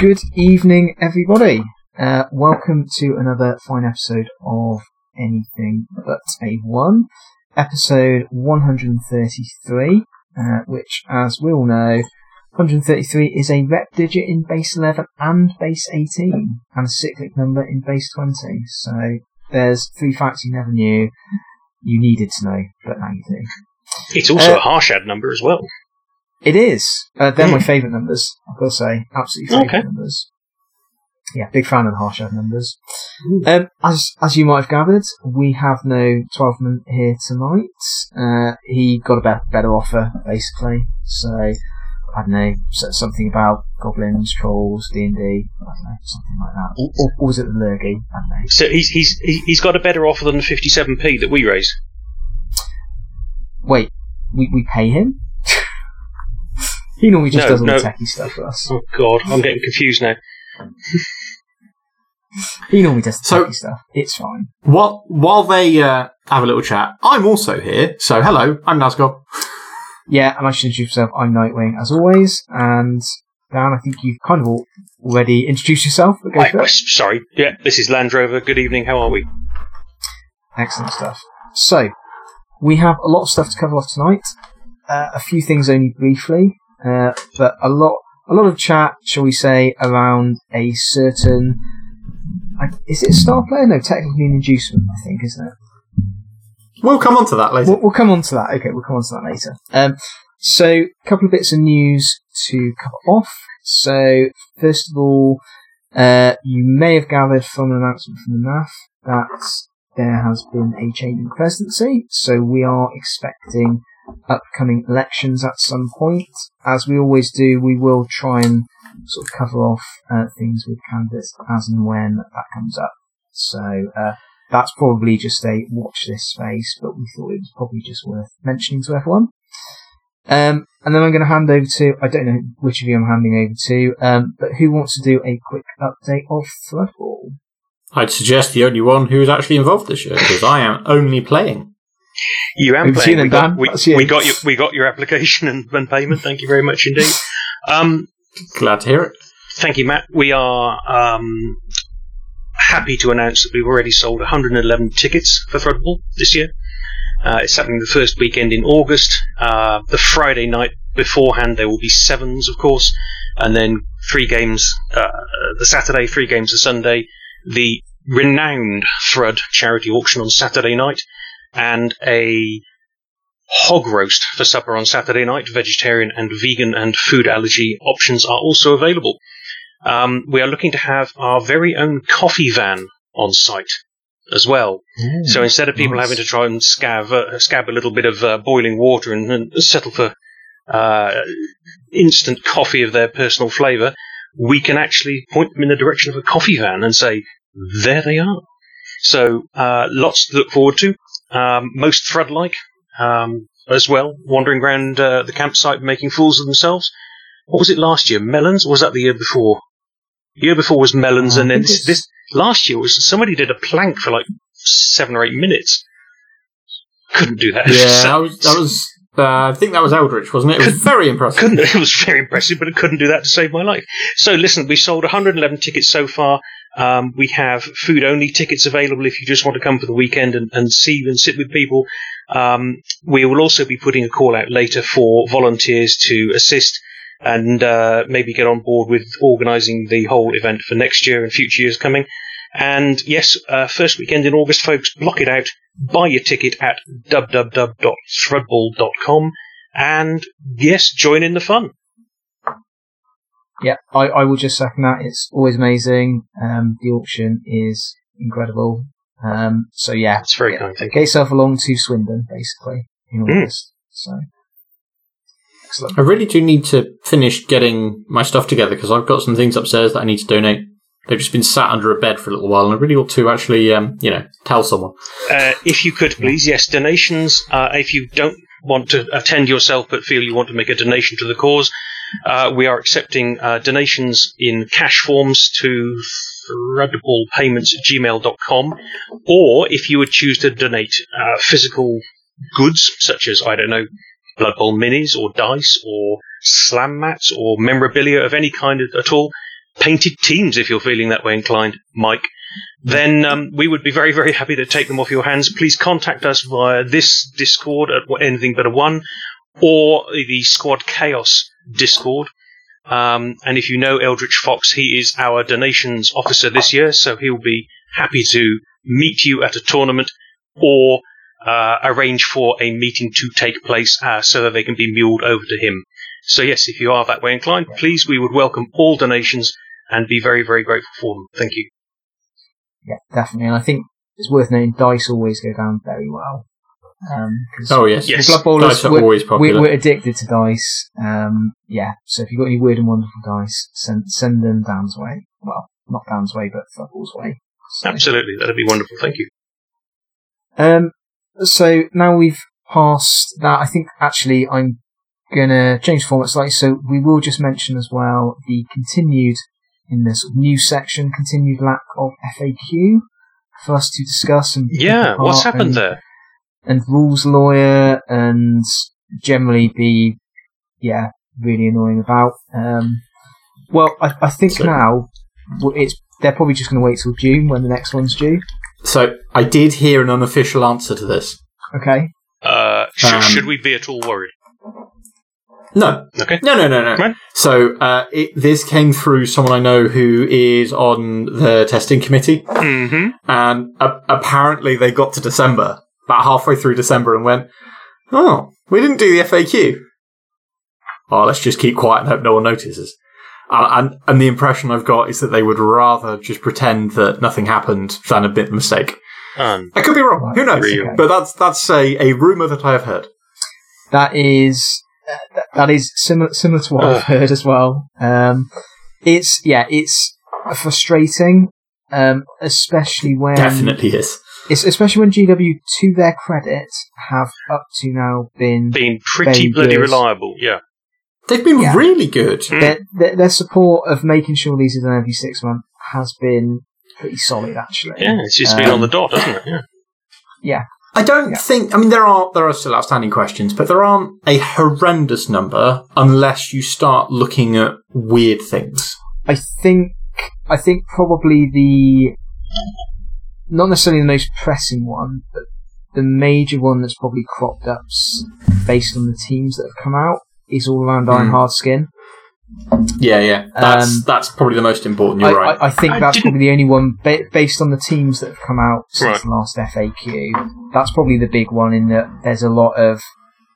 Good evening, everybody. Uh, welcome to another fine episode of Anything But a One, episode 133, uh, which, as we all know, 133 is a rep digit in base 11 and base 18, and a cyclic number in base 20. So there's three facts you never knew, you needed to know, but now you do. It's also Uh, a Harshad number as well. It is. Uh, they're my Mm. favourite numbers, I've got to say. Absolutely favourite Okay. numbers. Yeah, big fan of the Harshad numbers. Um, as as you might have gathered, we have no 12 man here tonight. Uh, he got a be- better offer, basically. So, I don't know, something about goblins, trolls, D&D, I don't know, something like that. Or, or, or was it the Lurgy? I don't know. So he's he's he- he's got a better offer than the 57p that we raise. Wait, we, we pay him? He normally just No, does all no. the techie stuff for us. Oh God, I'm getting confused now. He normally does the So- techie stuff. It's fine. While while they uh, have a little chat, I'm also here. So hello, I'm Nazgob. Yeah, and I should introduce myself. I'm Nightwing, as always. And Dan, I think you've kind of already introduced yourself. But go I, for I- it. sorry, yeah, this is Land Rover. Good evening. How are we? Excellent stuff. So, we have a lot of stuff to cover off tonight. Uh, a few things only briefly, uh, but a lot, a lot of chat, shall we say, around a certain. I, is it a star player? No, technically an inducement, I think, isn't it? We'll come on to that later. We'll, we'll come on to that. Okay, we'll come on to that later. Um, so, a couple of bits of news to cover off. So, first of all, uh, you may have gathered from an announcement from the NAF that there has been a change in presidency. So, we are expecting upcoming elections at some point. As we always do, we will try and sort of cover off uh, things with candidates as and when that comes up. So, uh, that's probably just a watch this space, but we thought it was probably just worth mentioning to everyone. Um, and then I'm going to hand over to, I don't know which of you I'm handing over to, um, but who wants to do a quick update of Thrudball? I'd suggest the only one who is actually involved this year because I am only playing. You am Over to playing. We then, got, we, That's we got your we got your application and, and payment. Thank you very much indeed. Um, Glad to hear it. Thank you, Matt. We are um, happy to announce that we've already sold 111 tickets for Thrudball this year. Uh, it's happening the first weekend in August. Uh, the Friday night beforehand, there will be sevens, of course, and then three games uh, the Saturday, three games the Sunday. The renowned Thrud charity auction on Saturday night, and a hog roast for supper on Saturday night. Vegetarian and vegan and food allergy options are also available. Um, we are looking to have our very own coffee van on site as well. So instead of people nice. having to try and scab, uh, scab a little bit of uh, boiling water and, and settle for uh, instant coffee of their personal flavour, we can actually point them in the direction of a coffee van and say, there they are. So uh, lots to look forward to. Um, most thread-like um, as well, wandering around uh, the campsite making fools of themselves. What was it last year? Melons? Or was that the year before? The year before was melons, I and then this, this last year was somebody did a plank for like seven or eight minutes. Couldn't do that. Yeah, that was that was. Uh, I think that was Eldritch, wasn't it? It was very impressive. couldn't. It was very impressive, but I couldn't do that to save my life. So listen, we sold 111 tickets so far. Um, we have food only tickets available if you just want to come for the weekend and, and see and sit with people. Um, we will also be putting a call out later for volunteers to assist and uh, maybe get on board with organising the whole event for next year and future years coming. And yes, uh, first weekend in August, folks, block it out. Buy your ticket at www.thrudball.com and yes, join in the fun. Yeah, I, I will just second that. It's always amazing. Um, the auction is incredible. Um, so yeah, it's very kind. Thank get yourself along to Swindon, basically, in Mm. August. So, excellent. I really do need to finish getting my stuff together because I've got some things upstairs that I need to donate. They've just been sat under a bed for a little while, and I really ought to actually, um, you know, tell someone. Uh, if you could, please, yes, donations. Uh, if you don't want to attend yourself but feel you want to make a donation to the cause, uh, we are accepting uh, donations in cash forms to threadballpayments at gmail.com. Or if you would choose to donate uh, physical goods, such as, I don't know, Blood Bowl minis or dice or slam mats or memorabilia of any kind at all, painted teams if you're feeling that way inclined, Mike, then um, we would be very, very happy to take them off your hands. Please contact us via this Discord at anything but a one or the Squad Chaos Discord. Um, and if you know Eldritch Fox, he is our donations officer this year, so he'll be happy to meet you at a tournament or uh, arrange for a meeting to take place uh, so that they can be muled over to him. So, yes, if you are that way inclined, please, we would welcome all donations and be very, very grateful for them. Thank you. Yeah, definitely. And I think it's worth noting dice always go down very well. Um, oh yes, yes. Blood Bowlers, dice are we're, always popular. we're, we're addicted to dice. Um, yeah, so if you've got any weird and wonderful dice, send send them Dan's way. Well, not Dan's way, but Thubble's way. So, Absolutely, that'd be wonderful. Thank you. Um, so now we've passed that, I think actually I'm gonna change the format slightly. So we will just mention as well the continued in this sort of news section, continued lack of FAQ for us to discuss and Yeah, what's happened and, there? And rules lawyer and generally be yeah really annoying about. Um, well, I, I think So- now it's they're probably just going to wait till June when the next one's due. So I did hear an unofficial answer to this. Okay. Uh, sh- Um, should we be at all worried? No, Okay. no, no, no, no. Right. So uh, it, this came through someone I know who is on the testing committee, Mm-hmm. and a- apparently they got to December, about halfway through December, and went, "Oh, we didn't do the FAQ. Oh, let's just keep quiet and hope no one notices." Uh, and and the impression I've got is that they would rather just pretend that nothing happened than admit the mistake. Um, I could be wrong. Who knows? real. But that's that's a, a rumor that I have heard. That is uh, that- that is similar similar to what I've heard as well. Um, it's yeah, it's frustrating, um, especially when Definitely is. It's especially when GW, to their credit, have up to now been being pretty bloody good. reliable, yeah. They've been Yeah. really good. Mm. their, their their support of making sure these are done every six months has been pretty solid actually. Yeah, it's just been Um, on the dot, hasn't it? Yeah. I don't Yeah. think. I mean, there are there are still outstanding questions, but there aren't a horrendous number unless you start looking at weird things. I think I think probably the not necessarily the most pressing one, but the major one that's probably cropped up based on the teams that have come out is all around Iron Mm. Hard Skin. Yeah, yeah. That's Um, that's probably the most important. I, You're right. I, I think I that's didn't- probably the only one ba- based on the teams that have come out since Right. the last FAQ. That's probably the big one in that there's a lot of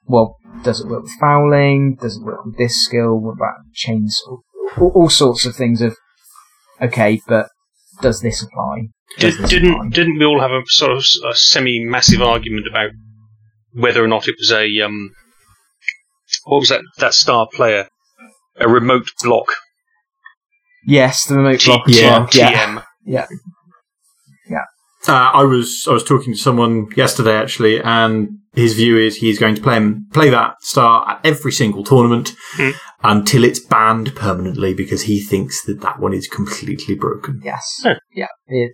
well, does it work with fouling? Does it work with this skill? What about chains? All, all sorts of things of okay, but does this apply? Does Did, this didn't apply? didn't we all have a sort of a semi-massive argument about whether or not it was a um, what was that that star player, a remote block Yes, the remote T- block. yeah, yeah, yeah, TM? yeah. Uh, I was I was talking to someone yesterday actually, and his view is he's going to play him, play that star at every single tournament Hmm. Until it's banned permanently because he thinks that that one is completely broken. Yes. Huh. Yeah. It,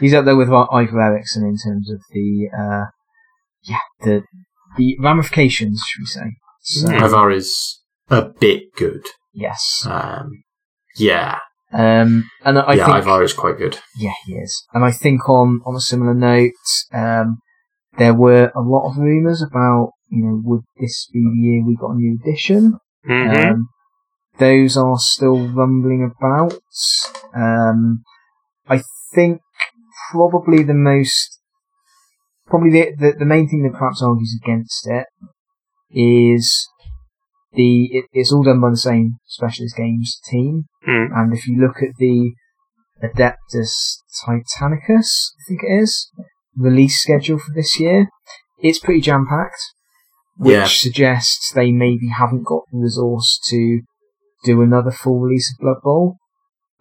he's up there with Ivar Eriksson in terms of the, uh, yeah, the, the ramifications, should we say. So, Hmm. Ivar is a bit good. yes. Um, yeah, Um, and I yeah, think, Ivar is quite good. yeah, he is. And I think on, on a similar note, um, there were a lot of rumours about, you know, would this be the year we got a new edition? Mhm. Um, those are still rumbling about. Um, I think probably the most, probably the, the, the main thing that perhaps argues against it is the, it, it's all done by the same specialist games team. Mm. And if you look at the Adeptus Titanicus, I think it is, release schedule for this year, it's pretty jam packed, which Yeah. suggests they maybe haven't got the resource to do another full release of Blood Bowl.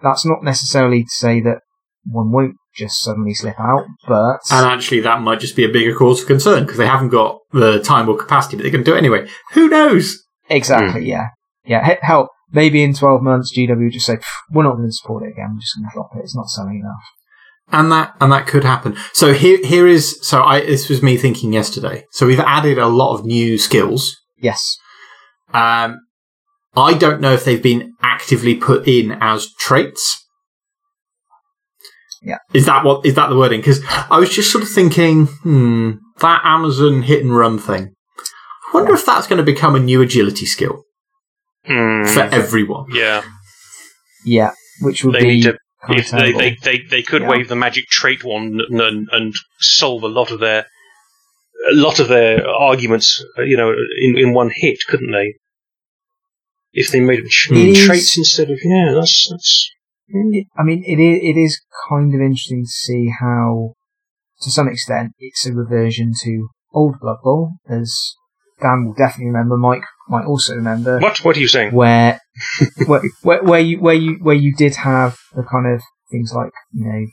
That's not necessarily to say that one won't just suddenly slip out, but And actually, that might just be a bigger cause for concern because they haven't got the time or capacity, but they can do it anyway. Who knows? exactly, Hmm. yeah, yeah. He- Hell, maybe in twelve months, GW will just say we're not going to support it again. We're just going to drop it. It's not selling enough. And that and that could happen. So here here is so I this was me thinking yesterday. So we've added a lot of new skills. Yes, Um, I don't know if they've been actively put in as traits. Yeah. Is that what is that the wording? Because I was just sort of thinking, hmm, that Amazon hit and run thing. I wonder if that's going to become a new agility skill Hmm. for everyone. yeah, Yeah, which would they be need to. kind of If they, they, they, they could Yeah. wave the magic trait wand and, and, and solve a lot of their a lot of their arguments, uh, you know, in, in one hit, couldn't they? If they made them ch- traits instead of yeah, that's that's I mean, it is, it is kind of interesting to see how, to some extent, it's a reversion to old Blood Bowl, as Dan will definitely remember. Mike might also remember, what what are you saying? where, where, where, where you, where you, where you did have the kind of things like, you know,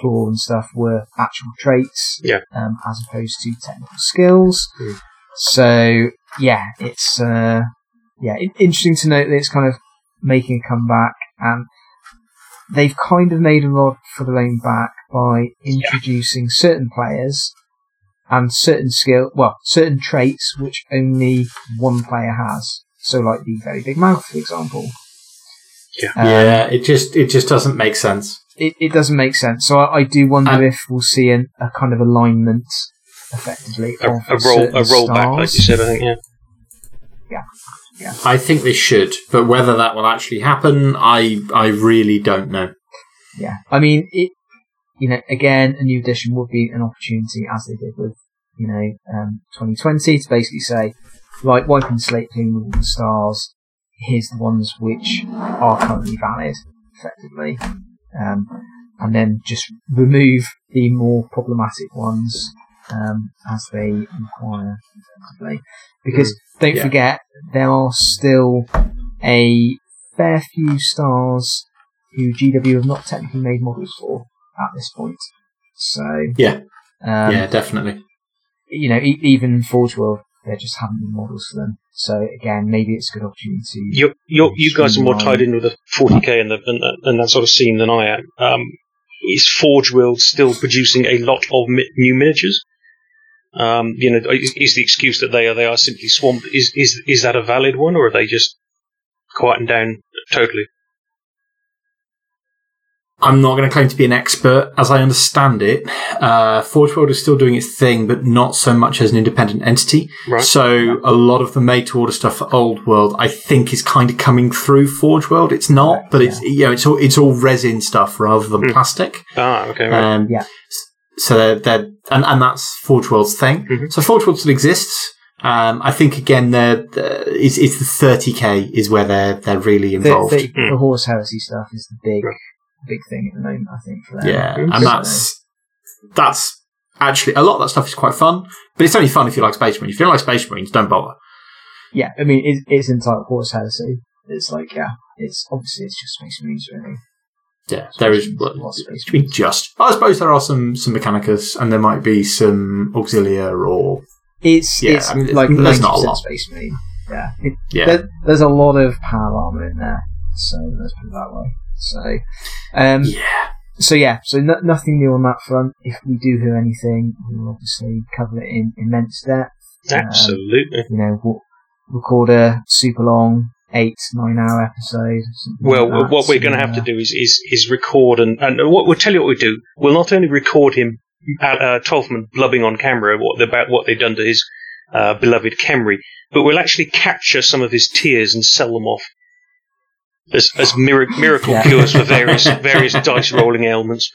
claw and stuff were actual traits, Yeah. um, as opposed to technical skills. Mm. So, yeah, it's, uh, yeah, it, interesting to note that it's kind of making a comeback and they've kind of made a rod for their own back by introducing certain players and certain skill, well, certain traits which only one player has. So, like the very big mouth, for example. Yeah. Um, yeah, it just it just doesn't make sense. It, it doesn't make sense. So, I, I do wonder Um, if we'll see an, a kind of alignment, effectively, A, of a roll a rollback, like you said. I think yeah. I think they should, but whether that will actually happen, I I really don't know. Yeah, I mean, it. You know, again, a new edition would be an opportunity, as they did with, you know, um, 2020, to basically say, right, wiping slate clean with all the stars. Here's the ones which are currently valid, effectively, um, and then just remove the more problematic ones um, as they require, effectively. Because don't Yeah. forget, there are still a fair few stars who GW have not technically made models for at this point. So Yeah. um, yeah, definitely. you know, e- even Forge World, there just haven't been models for them. So again, maybe it's a good opportunity. to You you guys are more tied in with the 40k and the and, that- and that sort of scene than I am. Um, is Forge World still producing a lot of mi- new miniatures? Um, you know, is, is the excuse that they are they are simply swamped? Is is is that a valid one, or are they just quieting down totally? I'm not going to claim to be an expert. As I understand it, uh, Forge World is still doing its thing, but not so much as an independent entity. Right. So a lot of the made to order stuff for Old World, I think, is kind of coming through Forge World. It's not, Right, but it's you know, it's all it's all resin stuff rather than Hmm. plastic. Ah, okay. Right. Um, Yeah. So they're, they're and, and that's Forge World's thing. Mhm. So Forge World still exists. Um, I think again, they're, they're- it's, it's the 30k is where they're they're really involved. the, Hmm. the Horus Heresy stuff is the big, Right. Big thing at the moment. I think for them. Yeah, and that's that's actually a lot of that stuff is quite fun, but it's only fun if you like Space Marines. If you don't like Space Marines, don't bother. yeah. I mean, it, it's entitled Horus Heresy. It's like yeah, it's obviously it's just Space Marines really. Yeah, there is. Well, Marines, lots of Space just I suppose there are some some Mechanicus, and there might be some Auxilia or It's Yeah, it's I mean, like there's not a lot. Space Marine. Yeah, it, yeah. there, there's a lot of power armor in there. So let's put it that way. So, um, yeah, so yeah, so no, nothing new on that front. If we do hear anything, we'll obviously cover it in immense depth. Absolutely. You know, we'll record a super long eight nine hour episode. Well, like that, what we're going to have to uh, do is, is, is record and, and what we'll tell you what we do. We'll not only record him, uh, uh, Tolfman blubbing on camera what, about what they've done to his uh, beloved Khemri, but we'll actually capture some of his tears and sell them off as, as mir- miracle Yeah. cures for various various dice rolling ailments.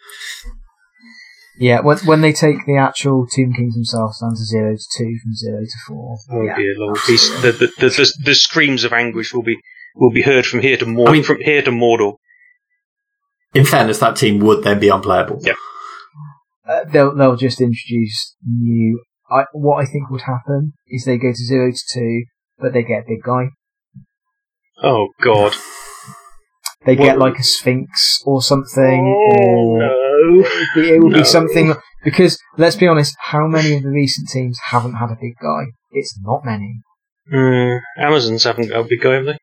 Yeah, when when they take the actual Tomb Kings themselves down to zero to two from zero to four. Oh yeah. dear lord! He's, the, the, the, the, the screams of anguish will be will be heard from here to Mordor. I mean- from here to Mordor. in fairness, that team would then be unplayable. Yeah. Uh, they'll they'll just introduce new. I, what I think would happen is they go to zero to two, but they get a big guy. Oh God! They get like a sphinx or something, Oh or no! it would be, it would No. be something. Because let's be honest, how many of the recent teams haven't had a big guy? It's not many. Uh, Amazons haven't got a big guy, have they?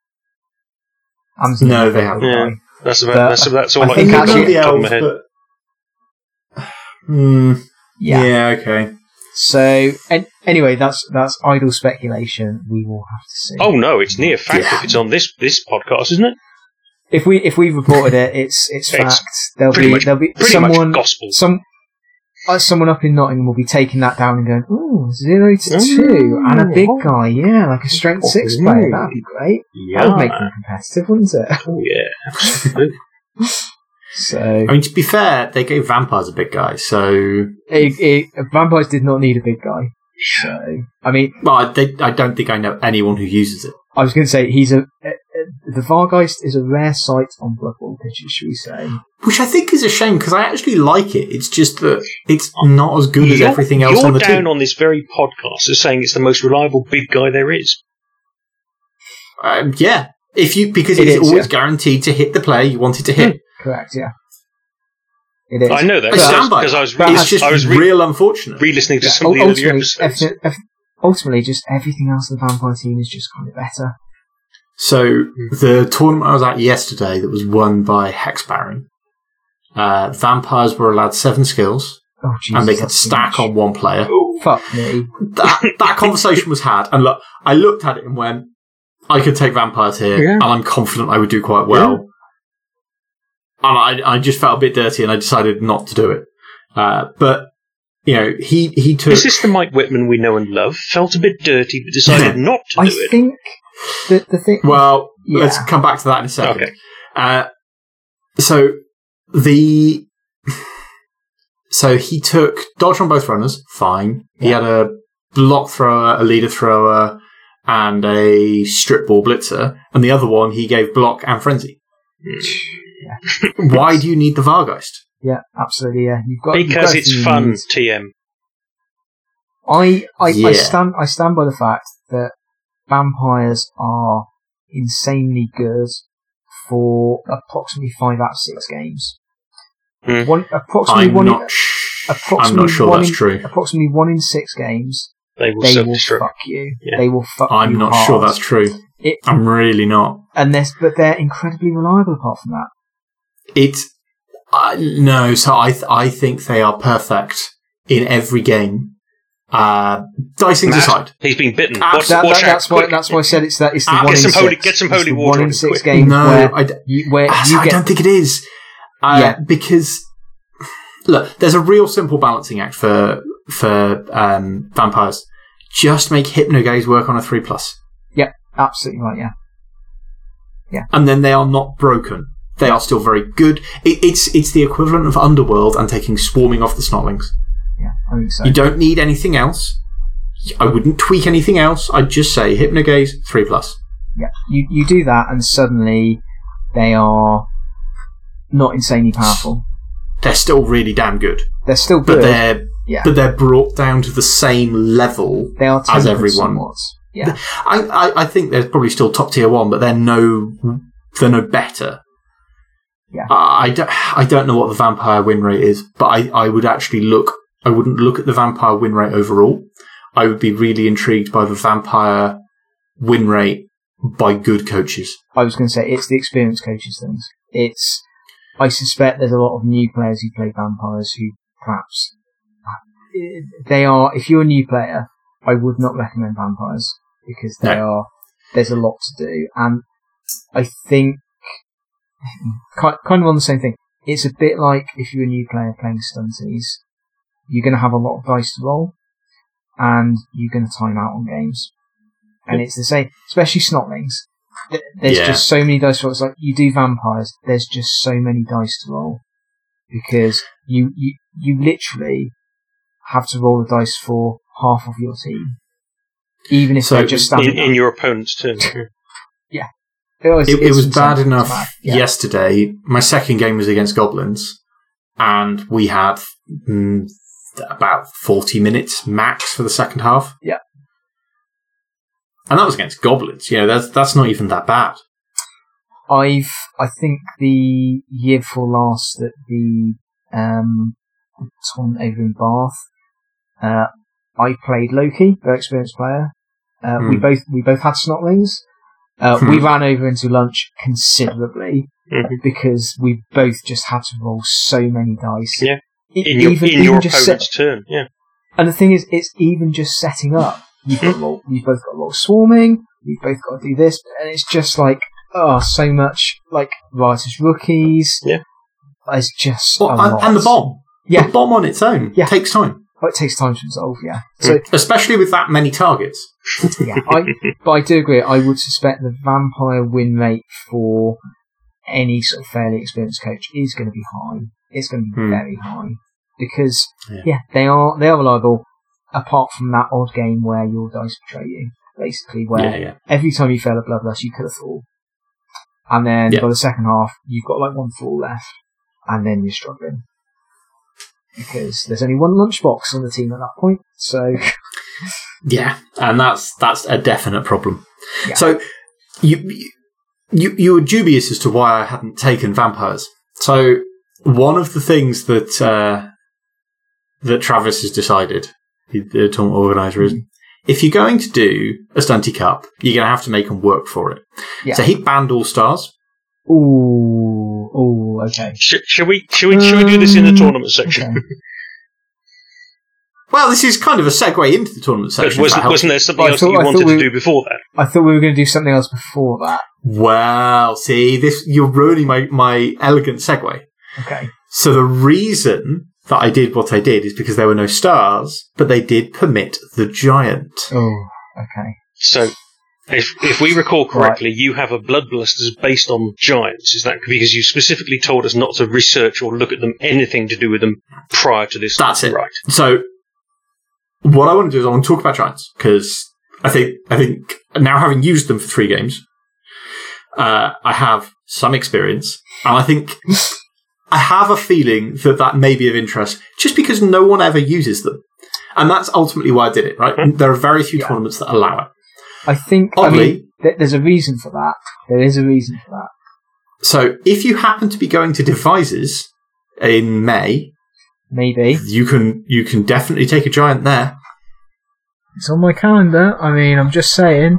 Amazon No, they haven't. Yeah. That's about But that's, that's all I I, think can actually- think of off the top of my head. but Hmm, Yeah. yeah, okay. So, and anyway, that's that's idle speculation. We will have to see. Oh no, it's near fact Yeah. if it's on this this podcast, isn't it? If we if we reported it, it's it's It's fact. There'll be much- there'll be someone gospel. some uh, someone up in Nottingham will be taking that down and going, "Ooh, zero to two, and a big Ooh. guy, yeah, like a strength six Ooh. player. That'd be great. Yeah. That would make them competitive, wouldn't it?" Oh yeah. So, I mean, to be fair, they gave vampires a big guy, so it, it, vampires did not need a big guy. So, I mean, well, I, they, I don't think I know anyone who uses it. I was going to say he's a the Vargeist is a rare sight on Blood Bowl pitches, should we say? Which I think is a shame because I actually like it. It's just that it's not as good as You're- everything else You're on the down team. on this very podcast as saying it's the most reliable big guy there is. Um, yeah, if you because It it's is, always yeah. guaranteed to hit the player you wanted to hit. Correct, yeah. It is. I know that I because I stand was, by because I was, re- It's just I was re- real unfortunate. re-listening to Yeah, some of the ul- earlier ultimately, episodes. ev- ev- ultimately, just everything else in the vampire team is just kind of better. So the tournament I was at yesterday that was won by Hex Baron, uh, vampires were allowed seven skills Oh, Jesus, and they could stack much. on one player. Fuck me. That that conversation was had, and look, I looked at it and went, I could take vampires here, Yeah. and I'm confident I would do quite well. And I I just felt a bit dirty, and I decided not to do it. Uh, but you know, he he took. This is this the Mike Whitman we know and love? Felt a bit dirty, but decided not to I do it. think the the thing. Well, Yeah. let's come back to that in a second. Okay. Uh, so the so he took dodge on both runners, fine. He had a block thrower, a leader thrower, and a strip ball blitzer, and the other one he gave block and frenzy. Why do you need the Vargeist? Yeah, absolutely. Yeah, you've got you've got Because it's fun, need. TM. I I, Yeah. I stand I stand by the fact that vampires are insanely good for approximately five out of six games. Hmm. One approximately I'm one in, not. Sh- I'm not sure one that's in, true. Approximately one in six games, They will they will fuck you. Yeah. They will fuck I'm you not hard. sure that's true. It, I'm really not. and they're, but they're incredibly reliable. Apart from that, It's uh, no. So I th- I think they are perfect in every game. Uh, dicings aside, He's been bitten. Watch, that, watch that, out, that's why that's why I said it's that it's the Ah, one get in some holy- six. get some holy the water one in six quick. games no, where I, d- you, where Ah, you I get don't think it is. Uh, Yeah. because look, there's a real simple balancing act for for um, vampires. Just make hypnogaze work on a three plus, absolutely right. Yeah, and then they are not broken. They are still very good. It, it's it's the equivalent of Underworld and taking swarming off the snotlings. Yeah, I think so. You don't need anything else. I wouldn't tweak anything else. I'd just say hypnogaze three plus. Yeah, you you do that, and suddenly they are not insanely powerful. They're still really damn good, They're still but they're yeah, but they're brought down to the same level they are as everyone. somewhat. Yeah, I, I, I think they're probably still top tier one, but they're no they're no better. Yeah. I, I don't I don't know what the vampire win rate is, but I, I would actually look. I wouldn't look at the vampire win rate overall. I would be really intrigued by the vampire win rate by good coaches. I was going to say it's the experienced coaches things. It's I suspect there's a lot of new players who play vampires who perhaps they are. If you're a new player, I would not recommend vampires because they No. are. There's a lot to do, and I think kind of on the same thing. It's a bit like if you're a new player playing stunties, you're going to have a lot of dice to roll, and you're going to time out on games. And it's the same, especially snotlings. There's Yeah. just so many dice to roll. It's like you do vampires. There's just so many dice to roll because you you you literally have to roll the dice for half of your team, even if So they're just in, standing. in your opponent's turn. was, It, it was bad enough mad. Yeah. yesterday. My second game was against goblins, and we had mm, about forty minutes max for the second half. Yeah. and that was against goblins. You know, that's that's not even that bad. I've I think the year before last at the um tournament over in Bath, uh, I played Loki, very experienced player. Uh, We Hmm. both we both had snotlings. Uh, We Hmm. ran over into lunch considerably Mhm. because we both just had to roll so many dice. Yeah. In your even, in even your just opponent's set- turn. Yeah. And the thing is, it's even just setting up. You've got hmm. a lot, you've both got a lot of swarming. You've both got to do this, and it's just like oh, so much like riotous rookies. Yeah. It's just Well, a and, lot. and the bomb. Yeah. The bomb on its own Yeah. takes time. But it takes time to resolve. Yeah. Hmm. So Especially with that many targets. yeah, I, but I do agree. I would suspect the vampire win rate for any sort of fairly experienced coach is going to be high. It's going to be Hmm. very high because Yeah. yeah. they are they are reliable. Apart from that odd game where your dice betray you, basically, where Yeah, yeah. every time you fail a bloodlust, you kill a thrall, and then by the second half, you've got like one thrall left, and then you're struggling because there's only one lunchbox on the team at that point. So Yeah, and that's that's a definite problem. So you you you were dubious as to why I hadn't taken vampires. So one of the things that uh, that Travis has decided, the, the tournament organizer, is if you're going to do a stunty cup, you're going to have to make them work for it. Yeah. So he banned all stars. ooh, ooh, okay. Sh- shall we? Shall we? Shall we do this in the Um, tournament section? okay. Well, this is kind of a segue into the tournament section. if that wasn't, wasn't there something I else thought- that you I wanted thought to do before that? I thought we were going to do something else before that. Well, see, this you're ruining my, my elegant segue. Okay. So the reason that I did what I did is because there were no stars, but they did permit the giant. Oh, okay. So, if if we recall correctly, you have a bloodlusters based on giants. Is that because you specifically told us not to research or look at them anything to do with them prior to this? That's it. Right. So what I want to do is I want to talk about giants because I think I think now having used them for three games, uh, I have some experience, and I think I have a feeling that that may be of interest just because no one ever uses them. And that's ultimately why I did it, right? Hmm. There are very few Yeah. tournaments that allow it. I think, I Oddly- mean, th- there's a reason for that. There is a reason for that. So if you happen to be going to Devizes in May, Maybe. you can you can definitely take a giant there. It's on my calendar. I mean, I'm just saying.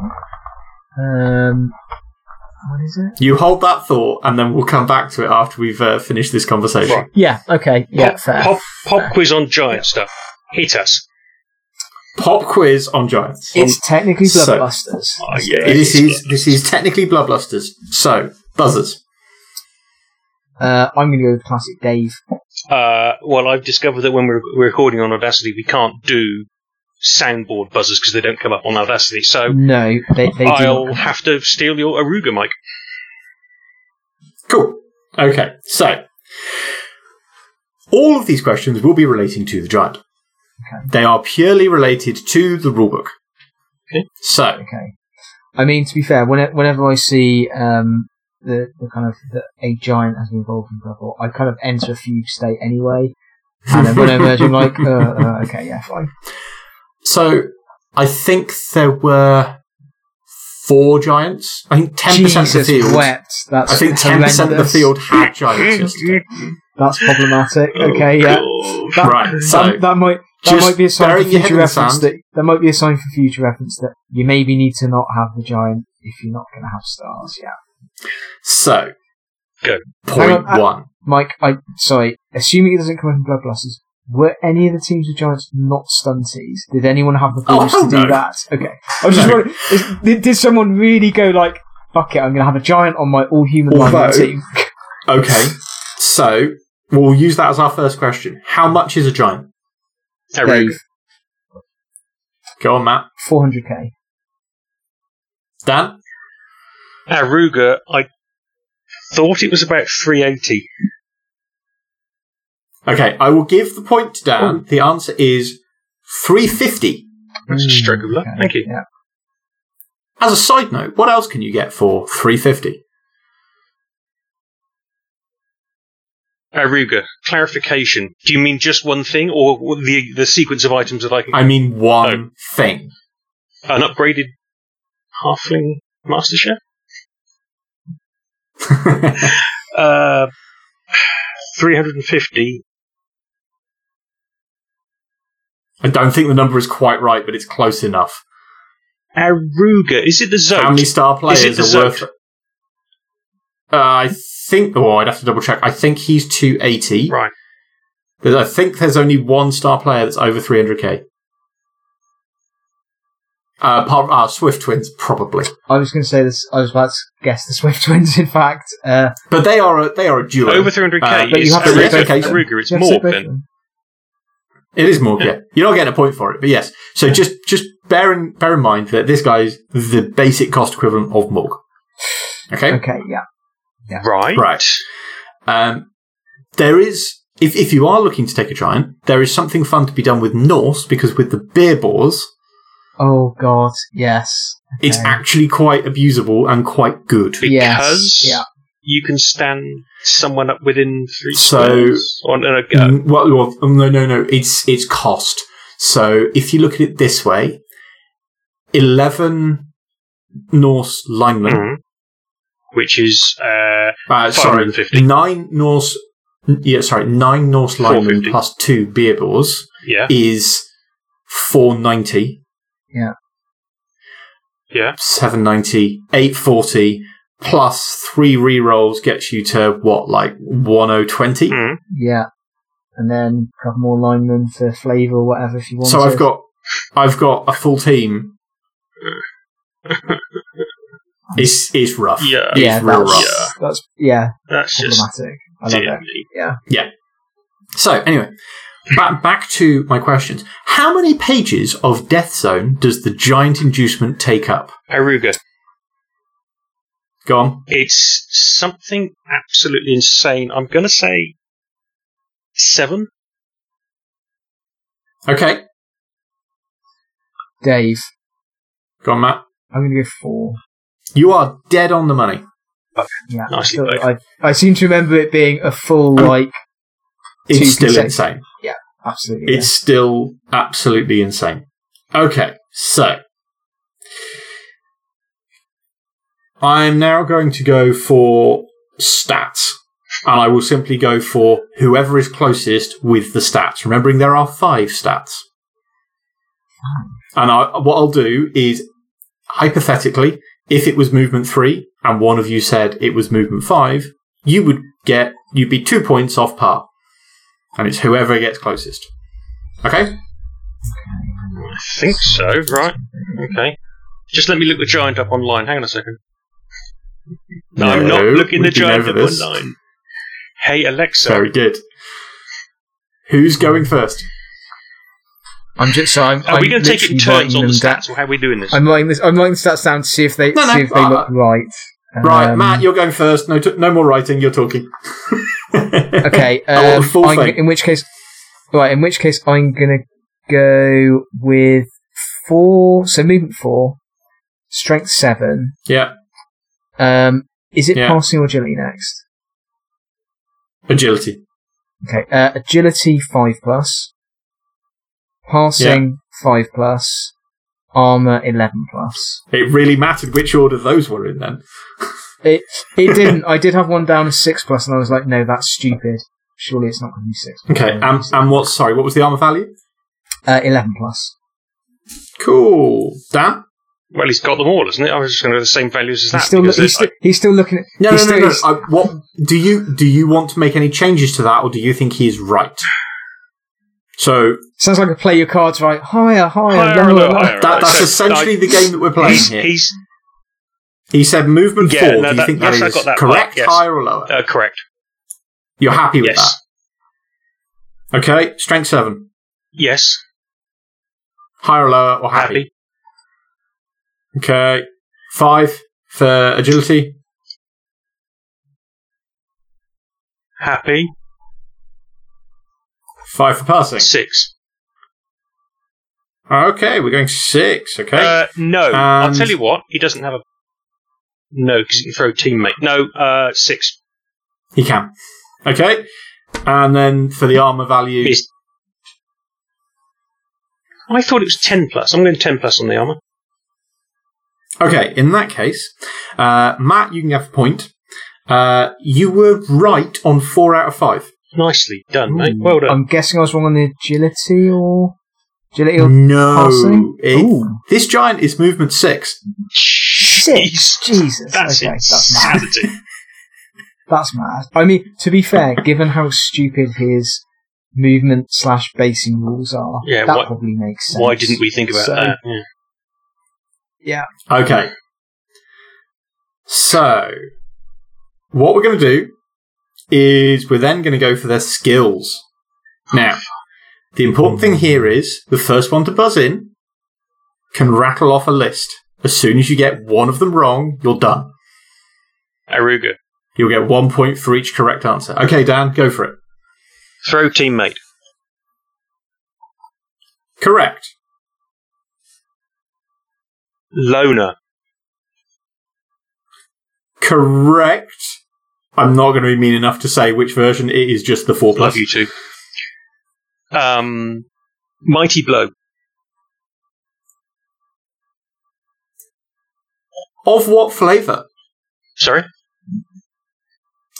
Um, what is it? You hold that thought, and then we'll come back to it after we've uh, finished this conversation. Right. Yeah, okay. Yeah, pop, fair. pop, pop quiz on giant stuff. Hit us. Pop quiz on giants. It's technically So- Bloodbusters. Oh, yeah. It is, is this is technically Bloodbusters. So buzzers. Uh, I'm going to go with Classic Dave. Uh, well, I've discovered that when we're, we're recording on Audacity, we can't do soundboard buzzers because they don't come up on Audacity. So No, they, they I'll not. have to steal your Aruga mic. Cool. Okay. So all of these questions will be relating to the giant. Okay. They are purely related to the rulebook. Okay. So Okay. I mean, to be fair, when, whenever I see um, the, the kind of the, a giant has been involved in Blood Bowl, I kind of enter a fugue state anyway. And then when I emerge, I'm like, uh, uh, okay, yeah, fine. So I think there were four giants. I think ten percent of the field. wept. That's I think ten percent of the field had giants. yesterday. That's problematic. Oh, okay, yeah. Oh, That, Right, so that, that might that just might be a sign for burying your head future reference. That that might be a sign for future reference that you maybe need to not have the giant if you're not going to have stars. Yeah, So, Go. point Hang on, I- one. Mike. I sorry. Assuming it doesn't come up in Bloodbusters, were any of the teams with giants not stunties? Did anyone have the Oh, balls hell to do no. that? Okay, I was just No. wondering. Is, did, did someone really go like, "Fuck it, I'm going to have a giant on my all-human Although- team"? Okay, so we'll use that as our first question. How much is a giant? Aruga. Dave, Go on, Matt. 400k. Dan? Aruga, I thought it was about 380. Okay, I will give the point to Dan. The answer is 350. That's a stroke of luck. Okay, Thank you. Yeah. As a side note, what else can you get for 350? Aruga, clarification. Do you mean just one thing or the the sequence of items that I can. I mean, one thing. An upgraded Halfling Master Chef? Uh, 350. I don't think the number is quite right, but it's close enough. Aruga, is it the Zoat? How many star players Is it the are worth? Uh, I think. Oh, I'd have to double check. I think he's 280. Right. But I think there's only one star player that's over 300k. Uh, part, uh, Swift Twins, probably. I was going to say this. I was about to guess the Swift Twins. In fact, uh, But they are a, they are a duo. Over 300k Uh, but you have to Aruga, say both. Aruga, it's you have to say more than of them. It is more, yeah. You're not getting a point for it, but yes. So just just bear in bear in mind that this guy is the basic cost equivalent of Morg. Okay, Okay, yeah. right. Right. Um, there is if if you are looking to take a giant, there is something fun to be done with Norse because with the beer boars, Oh God, yes. it's actually quite abusable and quite good. Because Yes, yeah. You can stand someone up within three So- squares on a go. Mm, Well, well, no, no, no. It's it's cost. So if you look at it this way, eleven Norse linemen. Mhm. Which is uh, Uh, sorry, nine Norse. Yeah, sorry, nine Norse linemen plus two beer boars yeah, is four ninety. Yeah. yeah. 790, 840 plus three rerolls gets you to what, like 1020? Mhm. Yeah. And then a couple more linemen for flavour or whatever if you want. So I've got, I've got a full team. It's, it's rough. Yeah. It's yeah, real that's, rough. Yeah. that's yeah That's just problematic. I love dear it. me. So anyway, back, back to my questions. How many pages of Death Zone does the giant inducement take up? Aruga. Go on. It's something absolutely insane. I'm going to say seven. Okay. Dave, Go on, Matt. I'm going to go four. You are dead on the money. Yeah, Nicely So. I, I seem to remember it being a full Um, like It's still consecutive- insane. absolutely. It's still absolutely insane. Okay, so I'm now going to go for stats, and I will simply go for whoever is closest with the stats. Remembering there are five stats, and I, what I'll do is hypothetically, if it was movement three and one of you said it was movement five, you would get you'd be two points off par, and it's whoever gets closest. Okay. I think so, right? Okay. Just let me look the giant up online. Hang on a second. No, I'm not No, looking the we've been giant over up this. online. Hey Alexa, Very good. Who's going first? I'm just so I'm. are we I'm going to take it in literally turns on the them down. stats, or how are we doing this? I'm writing this. I'm writing the stats down to see if they No, no, see if they uh, look right. Right, Um, Matt, you're going first. No, t- no more writing. You're talking. Okay. I Um, the full I'm- thing. in which case, right. In which case, I'm gonna go with four. So movement four, strength seven. Yeah, Um, is it Yeah. passing or agility next? agility. Okay. Uh, agility five plus. Passing five plus. Armor eleven plus. It really mattered which order those were in then. It it didn't. I did have one down as six plus, and I was like, no, that's stupid. Surely it's not going to be six. Okay, um, and what? Sorry, what was the armor value? Uh, eleven plus. Cool. Dan? Well, he's got them all, isn't it? I was just going to go the same values as that. He's still, because he's, they're- still, he's still looking at. No, no, no, still, no. he's- I, what do you do? You want to make any changes to that, or do you think he is right? So Sounds like a play your cards right. Higher, higher, Higher, lower, lower, lower. higher. that, Right, that's so, essentially I- the game that we're playing he's, here. he's he said movement Yeah, four. no, do you that- think that yes, I that correct, right, yes. higher or lower? uh, correct. You're happy with Yes. that? Okay, strength seven. Yes. Higher or lower or happy? Happy. Okay. Five for agility. Happy. Five for passing. Six. Okay, we're going six. Okay. Uh, no. I'll tell you what. He doesn't have a. No, because he can throw teammate. No, uh, six. he can. Okay. And then for the armor value. I thought it was 10 plus. I'm going 10 plus on the armor. Okay, in that case, uh, Matt, you can have a point. Uh, you were right on four out of five. Nicely done, mate. Ooh. Well done. I'm guessing I was wrong on the agility or agility or No. passing? It- Ooh. this giant is movement six. six. Jesus, That's okay, that's mad. insanity. That's mad. I mean, to be fair, given how stupid his movement slash basing rules are, Yeah, that why- probably makes sense. Why didn't we think about So- that? Yeah. Yeah. Okay. So, what we're going to do is we're then going to go for their skills. Now, the important thing here is the first one to buzz in can rattle off a list. As soon as you get one of them wrong, you're done. Aruga. You'll get one point for each correct answer. Okay, Dan, go for it. Throw teammate. Correct. Loner. Correct. I'm not going to be mean enough to say which version. It is just the 4 plus. Love you too. Um, Mighty Blow. Of what flavour? Sorry?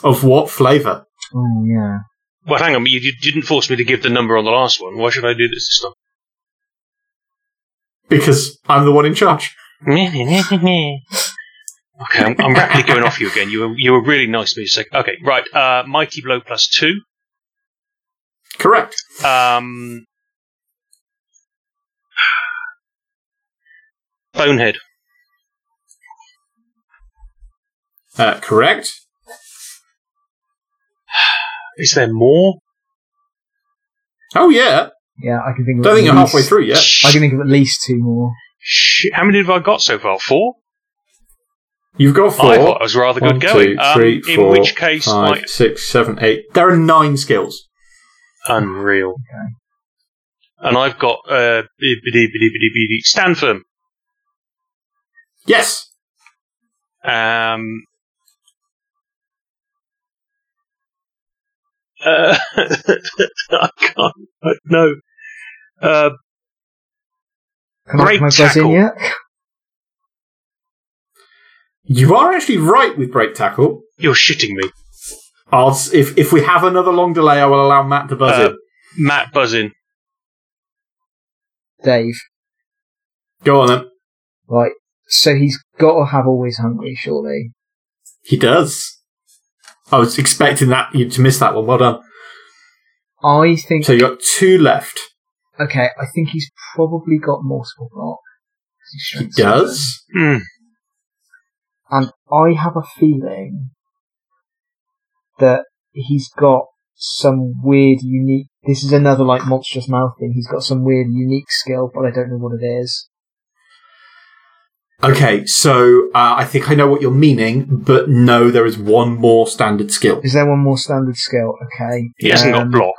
Of what flavour? Oh yeah. Well, hang on. You, you didn't force me to give the number on the last one. Why should I do this this time? Because I'm the one in charge. okay, I'm, I'm rapidly going off you again. You were you were really nice to me. a. Okay, right. Uh, Mighty Blow plus two. Correct. Um, Bonehead. Uh, correct. Is there more? Oh, yeah. Yeah, I can think of Don't at think you're halfway through yet. I can think of at least two more. Shit, how many have I got so far? Four? You've got four. I thought I was rather One, good going. two, three, um, four, in which case, five, I, six, seven, eight. There are nine skills. unreal. Okay. And I've got uh, stand firm. Yes. Um, uh, I can't. No. Uh, Can I, Break can I buzz in tackle. yet? You are actually right with break tackle. you're shitting me, I'll, if, if we have another long delay, I will allow Matt to buzz Uh, in. Matt Buzzin. Dave. Go on then. Right. So he's got to have always hungry, surely. He does. I was expecting that you to miss that one. Well done. I think. So you got two left. Okay, I think he's probably got multiple block. 'cause he's He does. Hmm. And I have a feeling that he's got some weird, unique. This is another like monstrous mouth thing. He's got some weird, unique skill, but I don't know what it is. Okay, so uh, I think I know what you're meaning, but no, there is one more standard skill. Is there one more standard skill? Okay. He hasn't got Um, block.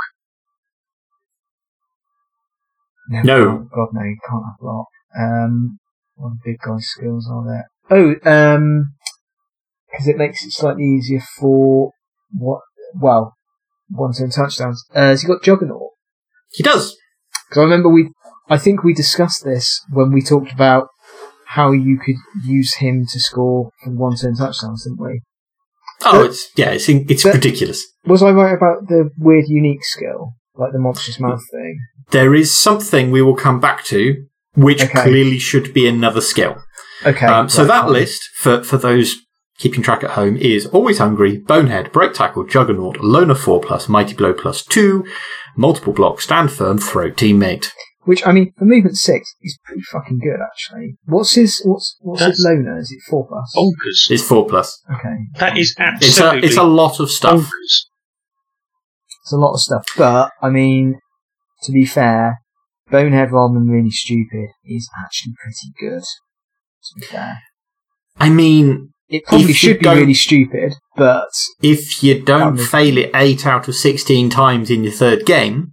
No, No. God, no, you can't have block. Um, what big guy's skills are there? Oh, um, because it makes it slightly easier for what? Well, one turn touchdowns. Uh, has he got Juggernaut? He does. Because I remember we, I think we discussed this when we talked about how you could use him to score for one turn touchdowns, didn't we? Oh, But- it's yeah, it's it's ridiculous. Was I right about the weird, unique skill, like the monstrous mouth thing? There is something we will come back to, which Okay. clearly should be another skill. Okay. Um, so right, that fine. list for for those keeping track at home is always hungry, bonehead, break tackle, juggernaut, loner four plus, mighty blow plus two, multiple block, stand firm, throw teammate. Which I mean, for movement six, is pretty fucking good actually. What's his what's what's his loner? Is it four plus? Bonkers. It's four plus. Okay, That is It's a absolutely it's a lot of stuff. bonkers. it's a lot of stuff. But I mean, to be fair, Bonehead rather than really stupid is actually pretty good. To be fair, I mean, it probably should be really stupid, but if you don't Um, fail it eight out of sixteen times in your third game,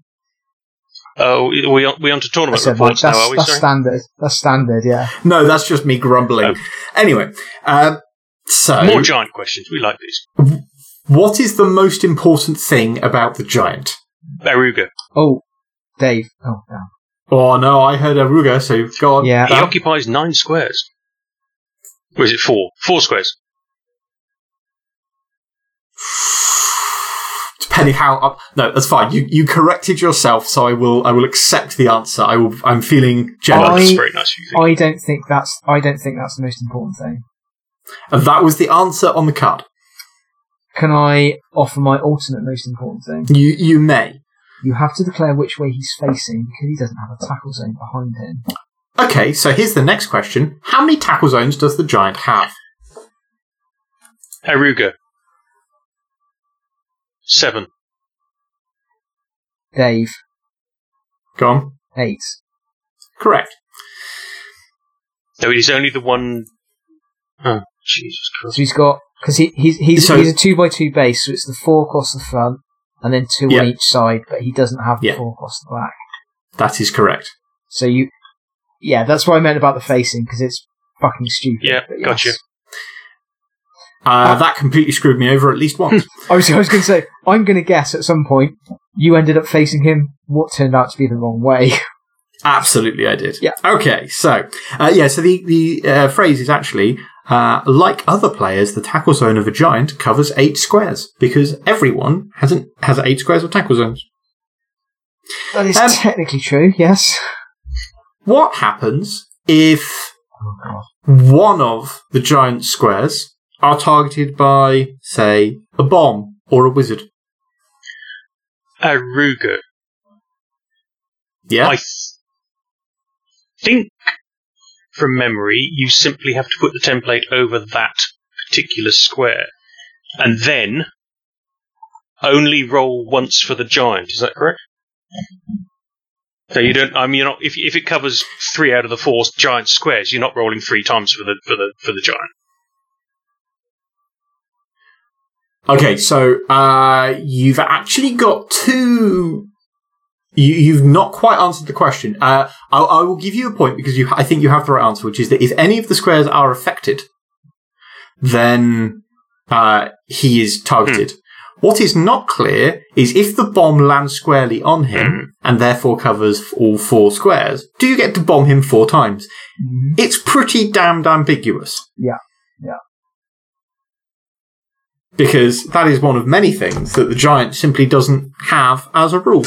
Oh, we we on, we on to tournament said like reports now, that's are we? that's Sorry. standard. That's standard. Yeah. no, that's just me grumbling. Oh. Anyway, um, so More giant questions. We like these. what is the most important thing about the giant? Aruga. Oh, Dave. Oh, damn. Oh no, I heard Aruga, so go on. Yeah. He Dan. occupies nine squares. Or is it four? Four squares. Depending how up, no, that's fine. You you corrected yourself, so I will I will accept the answer. I will. I'm feeling Well, generous. that's I- very nice of you. Thank I don't think that's I don't think that's the most important thing. And that was the answer on the card. Can I offer my alternate most important thing? You you may. You have to declare which way he's facing because he doesn't have a tackle zone behind him. Okay, so here's the next question. How many tackle zones does the giant have? Aruga. Seven. Dave, Go on. eight. Correct. No, it is only the one oh Jesus So Christ. he's got because he, he's he's So- he's a two by two base, so it's the four across the front and then two Yeah. on each side, but he doesn't have the Yeah. four across the back. That is correct. So you, yeah, that's what I meant about the facing because it's fucking stupid. Yeah, but gotcha. yes. Uh, that completely screwed me over at least once. I was I was going to say I'm going to guess at some point you ended up facing him what turned out to be the wrong way. Absolutely, I did. Yeah. Okay, so uh, yeah, so the the uh, phrase is actually uh, like other players, the tackle zone of a giant covers eight squares because everyone has an, has eight squares of tackle zones. that is Um, technically true. Yes. What happens if Oh god. one of the giant squares are targeted by, say, a bomb or a wizard? Aruga. Yeah. I th- think from memory you simply have to put the template over that particular square and then only roll once for the giant. Is that correct? So you don't. I mean, you're not, if if it covers three out of the four giant squares, you're not rolling three times for the for the for the giant. Okay, so uh, you've actually got two. You, you've not quite answered the question. Uh, I, I will give you a point because you, I think you have the right answer, which is that if any of the squares are affected, then uh, he is targeted. What is not clear is if the bomb lands squarely on him and therefore covers all four squares, do you get to bomb him four times? Mhm. It's pretty damned ambiguous. Yeah, yeah. Because that is one of many things that the giant simply doesn't have as a rule.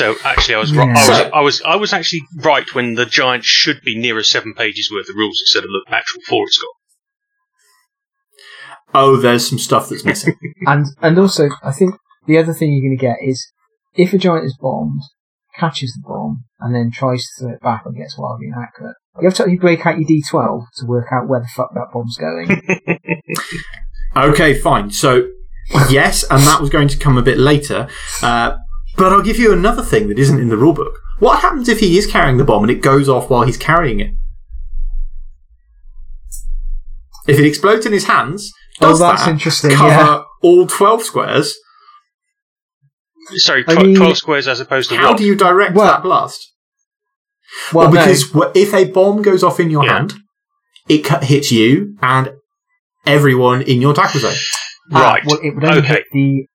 So actually, I was, ri- I was So- I was I was actually right when the giant should be nearer seven pages worth of rules instead of the actual four it's got. Oh, there's some stuff that's missing. And and also, I think the other thing you're going to get is if a giant is bombed, catches the bomb, and then tries to throw it back and gets wildly inaccurate, you have to actually break out your D12 to work out where the fuck that bomb's going. okay, fine. So, yes, and that was going to come a bit later. Uh, but I'll give you another thing that isn't in the rulebook. What happens if he is carrying the bomb and it goes off while he's carrying it? If it explodes in his hands, Oh, does that's that interesting, cover yeah. all 12 squares? Sorry, I mean- twelve squares as opposed to How what? do you direct Well- that blast? well, well, because wh- if a bomb goes off in your Yeah. hand, it cu- hits you and everyone in your tackle zone. Right. Ah, well, it would only okay. hit the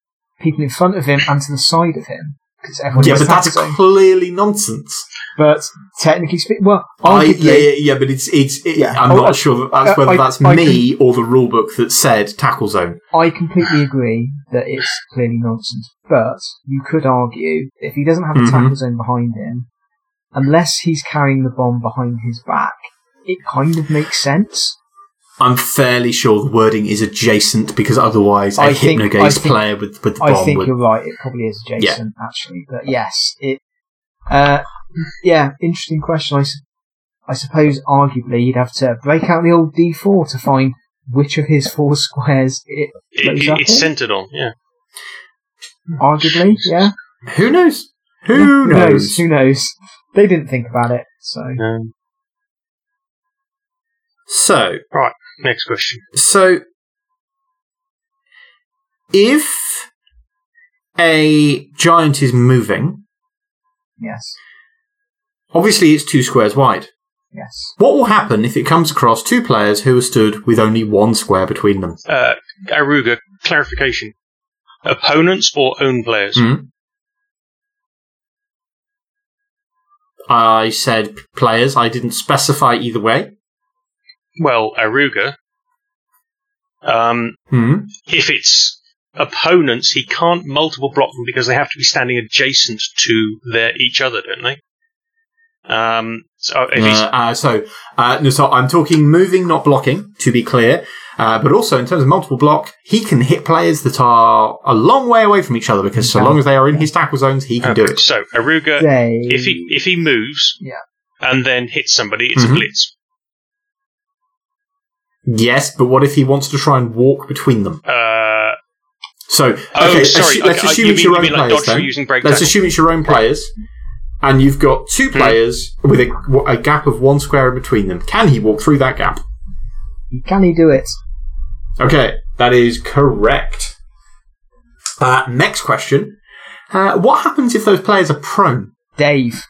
people in front of him and to the side of him. Yeah, but that's clearly nonsense. But technically speaking, well, I, yeah, yeah, yeah, but it's it's. It, Yeah. I'm Oh, not I- sure that that's I- whether I- that's me or the rule book that said tackle zone. I completely agree that it's clearly nonsense. But you could argue if he doesn't have a Mhm. tackle zone behind him, unless he's carrying the bomb behind his back, it kind of makes sense. I'm fairly sure the wording is adjacent because otherwise a I think- I hypnogaze think- player with with the bomb. I think would. you're right. It probably is adjacent, actually. But yes, it. Uh, yeah, interesting question. I, su- I suppose arguably you'd have to break out the old D4 to find which of his four squares it. It, it- it's centered on, yeah. Arguably, yeah. Who knows? Who knows? Who knows? They didn't think about it, so. Um, So, next question. so if a giant is moving, Yes. obviously it's two squares wide. Yes. What will happen if it comes across two players who are stood with only one square between them? Uh, Aruga, clarification. Opponents or own players? Hmm? I said players. I didn't specify either way. Well, Aruga. Um, Hmm. if it's opponents, he can't multiple block them because they have to be standing adjacent to their each other, don't they? Um, so if he's Uh, uh, so, uh, no, so I'm talking moving, not blocking, to be clear. Uh, but also in terms of multiple block, he can hit players that are a long way away from each other because so long as they are in his tackle zones, he can do it. so Aruga, They. if he if he moves, Yeah. and then hits somebody, it's Mhm. a blitz. Yes, but what if he wants to try and walk between them? Uh, So, oh, okay, sorry. assu- let's okay, assume it's mean, your own like players then. Let's tackle? assume it's your own players, and you've got two Hmm. players with a, a gap of one square in between them. Can he walk through that gap? Can he do it? Okay, that is correct. Uh, next question. Uh, what happens if those players are prone? Dave.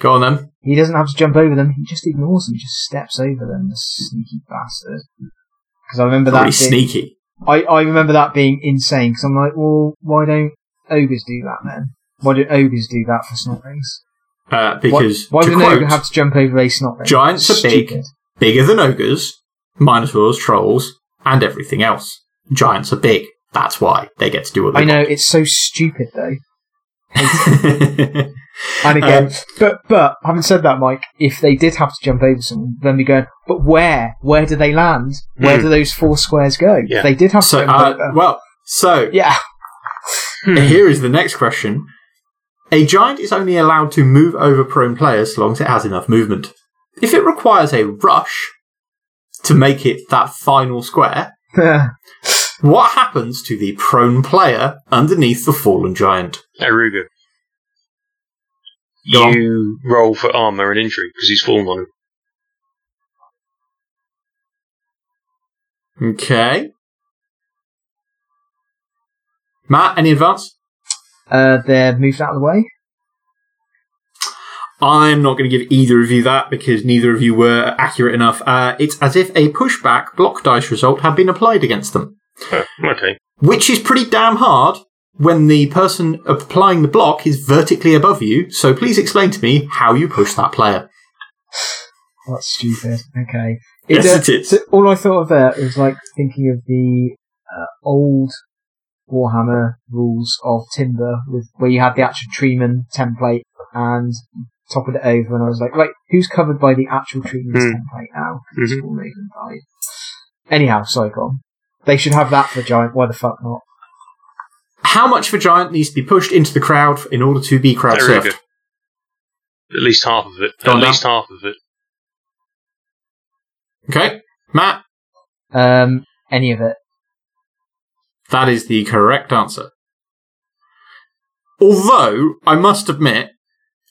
Go on then. He doesn't have to jump over them. He just ignores them. He just steps over them. The sneaky bastard. Because I remember Pretty that. Being, sneaky. I, I remember that being insane. Because I'm like, well, why don't ogres do that then? Why don't ogres do that for snot rings? Uh, because, why, why would an ogre have to jump over a snot ring? Giants are big. Stupid. bigger than ogres, minotaurs, trolls, and everything else. Giants are big. That's why they get to do what they I know it's so stupid though. want. And again, Um, but but having said that, Mike, if they did have to jump over someone, then we go. But where? Where do they land? Where Hmm. do those four squares go? Yeah. If they did have to jump uh, over. well, so yeah, Hmm. here is the next question. A giant is only allowed to move over prone players so long as it has enough movement. If it requires a rush to make it that final square, what happens to the prone player underneath the fallen giant? Aruga. Go on. You roll for armor and injury because he's fallen on him. Okay. Matt, any advance? uh, they're moved out of the way. I'm not going to give either of you that because neither of you were accurate enough. Uh, it's as if a pushback block dice result had been applied against them, Huh, okay. which is pretty damn hard when the person applying the block is vertically above you. So please explain to me how you push that player. That's stupid. Okay. Yes, uh, it is. so all I thought of there was like thinking of the uh, old Warhammer rules of Timber, with where you had the actual treeman template and toppled it over, and I was like, right, who's covered by the actual treeman's Hmm. template now? Mhm. all died. Anyhow, sorry, on. They should have that for Giant. Why the fuck not? How much of a giant needs to be pushed into the crowd in order to be crowd surfed? At least half of it. Go At on, least half of it. Okay, Matt, Um, any of it. that is the correct answer. Although I must admit,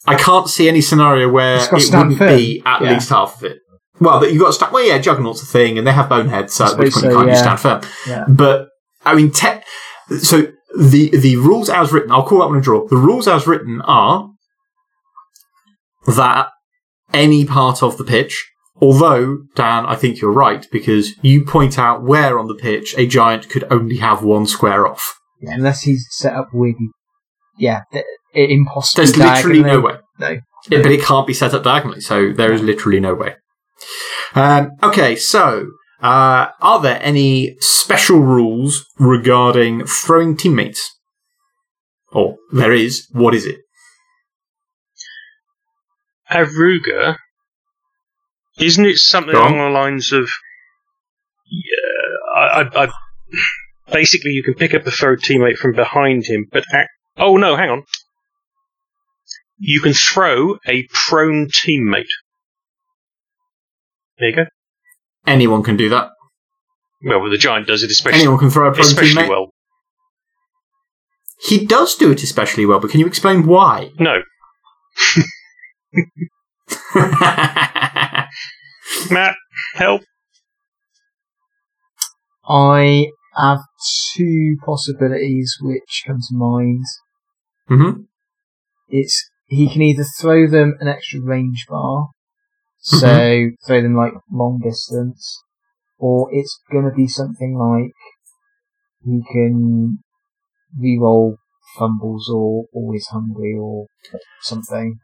I can't see any scenario where It's gotta it stand wouldn't firm. be at Yeah. least half of it. Well, that you got to stand. Well, yeah, Juggernaut's a thing, and they have boneheads, so I at which suppose point you can't just yeah. stand firm. Yeah. But I mean, te- so the the rules as written, I'll call that one a draw. The rules as written are that any part of the pitch. Although Dan, I think you're right because you point out where on the pitch a giant could only have one square off. Yeah, unless he's set up with, yeah, th- impossible. There's literally no way. No. It- but it can't be set up diagonally, so there is literally no way. Um, okay, so uh, are there any special rules regarding throwing teammates? Or there is. What is it? Aruga, isn't it something along the lines of? Yeah, I, I, I, basically, you can pick up a third teammate from behind him, but oh no, hang on. You can throw a prone teammate. There you go. Anyone can do that. Well, the giant does it especially, Anyone can throw a prone especially teammate. well. He does do it especially well, but can you explain why? No, Matt, help. I have two possibilities which come to mind. hmm It's he can either throw them an extra range bar, so Mm-hmm. throw them like long distance, or it's gonna be something like he can re-roll fumbles or always hungry or something.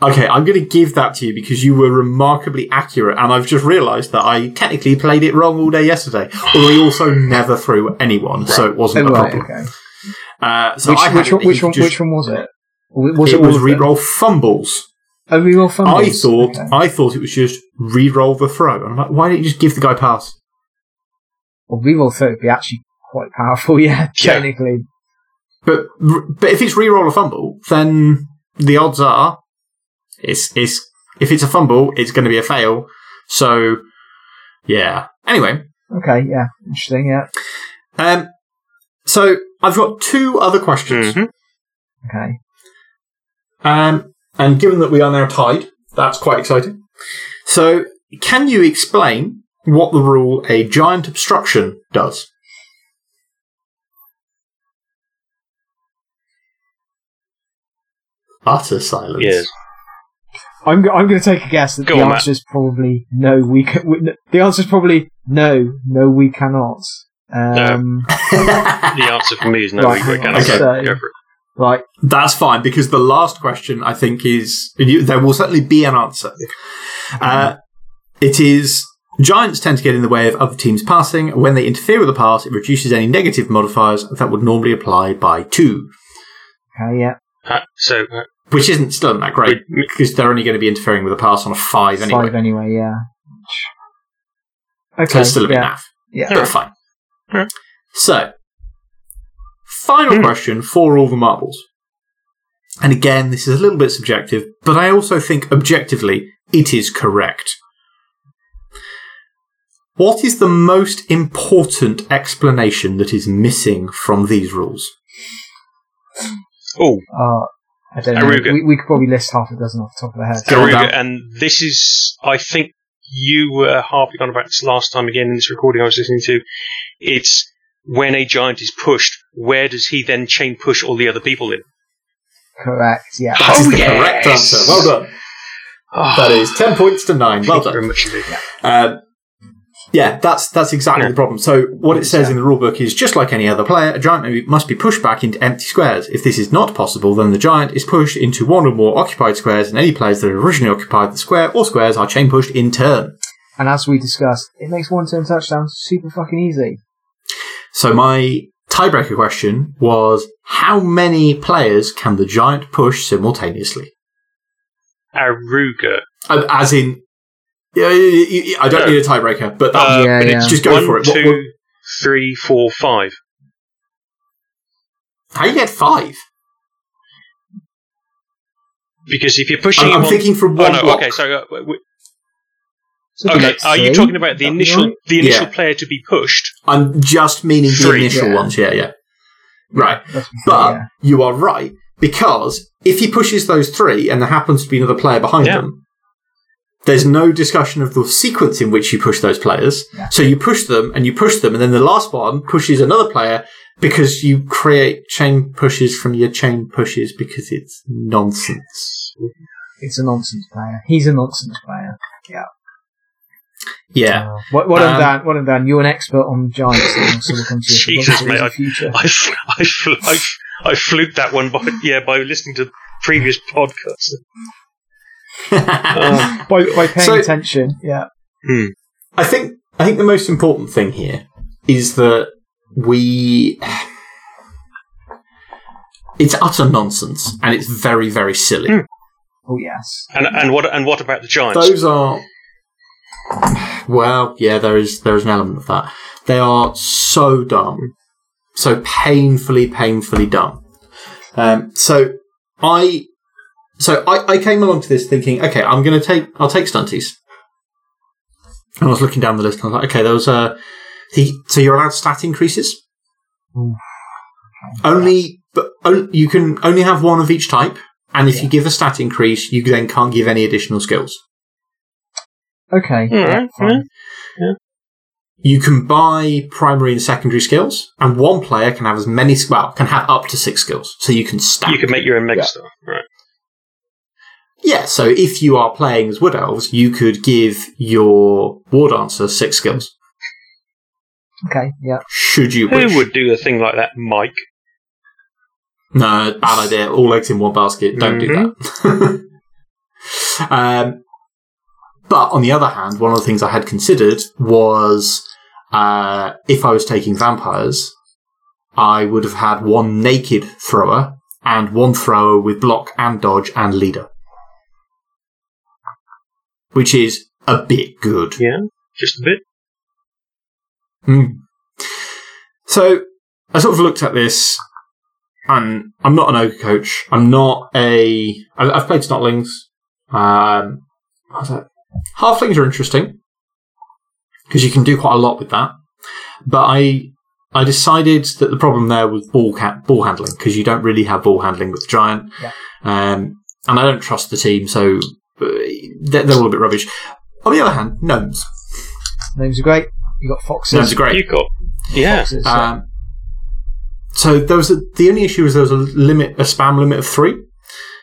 Okay, I'm going to give that to you because you were remarkably accurate, and I've just realised that I technically played it wrong all day yesterday. Although I also never threw anyone, so it wasn't Oh, a right, problem. okay. Uh, so which, I which one? Which one? just- Which one was it? Was it it, was all of them? re-roll fumbles. Oh, re-roll fumbles. I thought Okay. I thought it was just re-roll the throw. And I'm like, why don't you just give the guy pass? Well, re-roll throw would be actually quite powerful. Yeah, technically. Yeah. But but if it's re-roll a fumble, then the odds are it's it's if it's a fumble, it's going to be a fail. So yeah. Anyway, Okay, yeah, interesting. Yeah. um, so I've got two other questions. Mhm. Okay. Um, and given that we are now tied, that's quite exciting. So, can you explain what the rule a giant obstruction does? Utter silence. Yes. I'm go- I'm going to take a guess that Go the on, Matt. answer is probably no. We can. We, no, the answer is probably no. No, we cannot. Um, The answer for me is no. Right, we hang can on. go, So- go for it. Right. That's fine because the last question I think is you, there will certainly be an answer. Uh, it is giants tend to get in the way of other teams passing. When they interfere with the pass, it reduces any negative modifiers that would normally apply by two, Okay. Yeah. Uh, so, uh, which isn't still not that great because they're only going to be interfering with a pass on a five anyway. Five anyway. Yeah. So Okay. it's still a bit yeah. naff, Yeah. but fine. Alright. So, final Hmm. question for all the marbles. And again, this is a little bit subjective, but I also think objectively it is correct. What is the most important explanation that is missing from these rules? oh, Uh, I don't know. Aruga. We, we could probably list half a dozen off the top of the head. Go Aruga, and this is, I think you were harping on about this last time again in this recording I was listening to. It's when a giant is pushed, where does he then chain push all the other people in? Correct. Yeah. That is Oh, the yes! correct answer. Well done. That is 10 points to 9. Well done. very much indeed. Um, yeah, that's that's exactly Yeah. the problem. So what it says in the rulebook is just like any other player, a giant must be pushed back into empty squares. If this is not possible, then the giant is pushed into one or more occupied squares, and any players that originally occupied the square or squares are chain pushed in turn. And as we discussed, it makes one turn touchdowns super fucking easy. So my tiebreaker question was: How many players can the giant push simultaneously? Aruga. Uh, As in, I don't No. need a tiebreaker, but that, Uh, Yeah, yeah. Just go one, for it. What- two, what- three, four, five. how you get five? Because if you're pushing I'm, I'm on- thinking from Oh one no. block. Okay, so uh, w- w- So okay. like Are you talking about the initial right. the initial Yeah. player to be pushed? I'm just meaning the Three. initial Yeah. ones. Yeah, yeah. Right. That's But yeah. you are right because if he pushes those three and there happens to be another player behind Yeah. them, there's no discussion of the sequence in which you push those players. Yeah. So you push them and you push them, and then the last one pushes another player because you create chain pushes from your chain pushes because it's nonsense. It's a nonsense player. He's a nonsense player. Yeah. Uh, what, what Um, Dan? What of Dan? You're an expert on giants. and so we'll come to you for Jesus, in mate, the I- future. I f- I f- I f- I fluked that one by yeah by listening to previous podcasts. by, by paying So- attention, yeah. I think I think the most important thing here is that we it's utter nonsense and it's very very silly. Hmm. Oh yes. And and what and what about the giants? Those are well, yeah, there is there is an element of that. They are so dumb, so painfully, painfully dumb. Um, so I, so I, I came along to this thinking, okay, I'm going to take, I'll take stunties. And I was looking down the list, and I was like, okay, there was a, the, so you're allowed stat increases. Ooh. Only, but on- you can only have one of each type. And if Yeah. you give a stat increase, you then can't give any additional skills. Okay. All yeah, right. You can buy primary and secondary skills, and one player can have as many, well, can have up to six skills. So you can stack. you can make your own Yeah. megastar, right? Yeah, so if you are playing as Wood Elves, you could give your War Dancer six skills. Okay. Yeah. Should you wish. Who would do a thing like that, Mike? No, bad idea. All eggs in one basket. Don't do that. um, but on the other hand, one of the things I had considered was uh, if I was taking vampires, I would have had one naked thrower and one thrower with block and dodge and leader. Which is a bit good. Yeah, just a bit. Hmm. So I sort of looked at this, and I'm not an ogre coach. I'm not a. I've played Snotlings. Um, what was it? Halflings are interesting because you can do quite a lot with that. But I I decided that the problem there was ball ca- ball handling because you don't really have ball handling with the giant, Yeah. um, and I don't trust the team, so uh, they're, they're all a bit rubbish. On the other hand, gnomes. Names are great. You got foxes. Gnomes are great. You got yeah. Foxes, yeah. Um, so there was a, the only issue was there was a limit, a spam limit of three.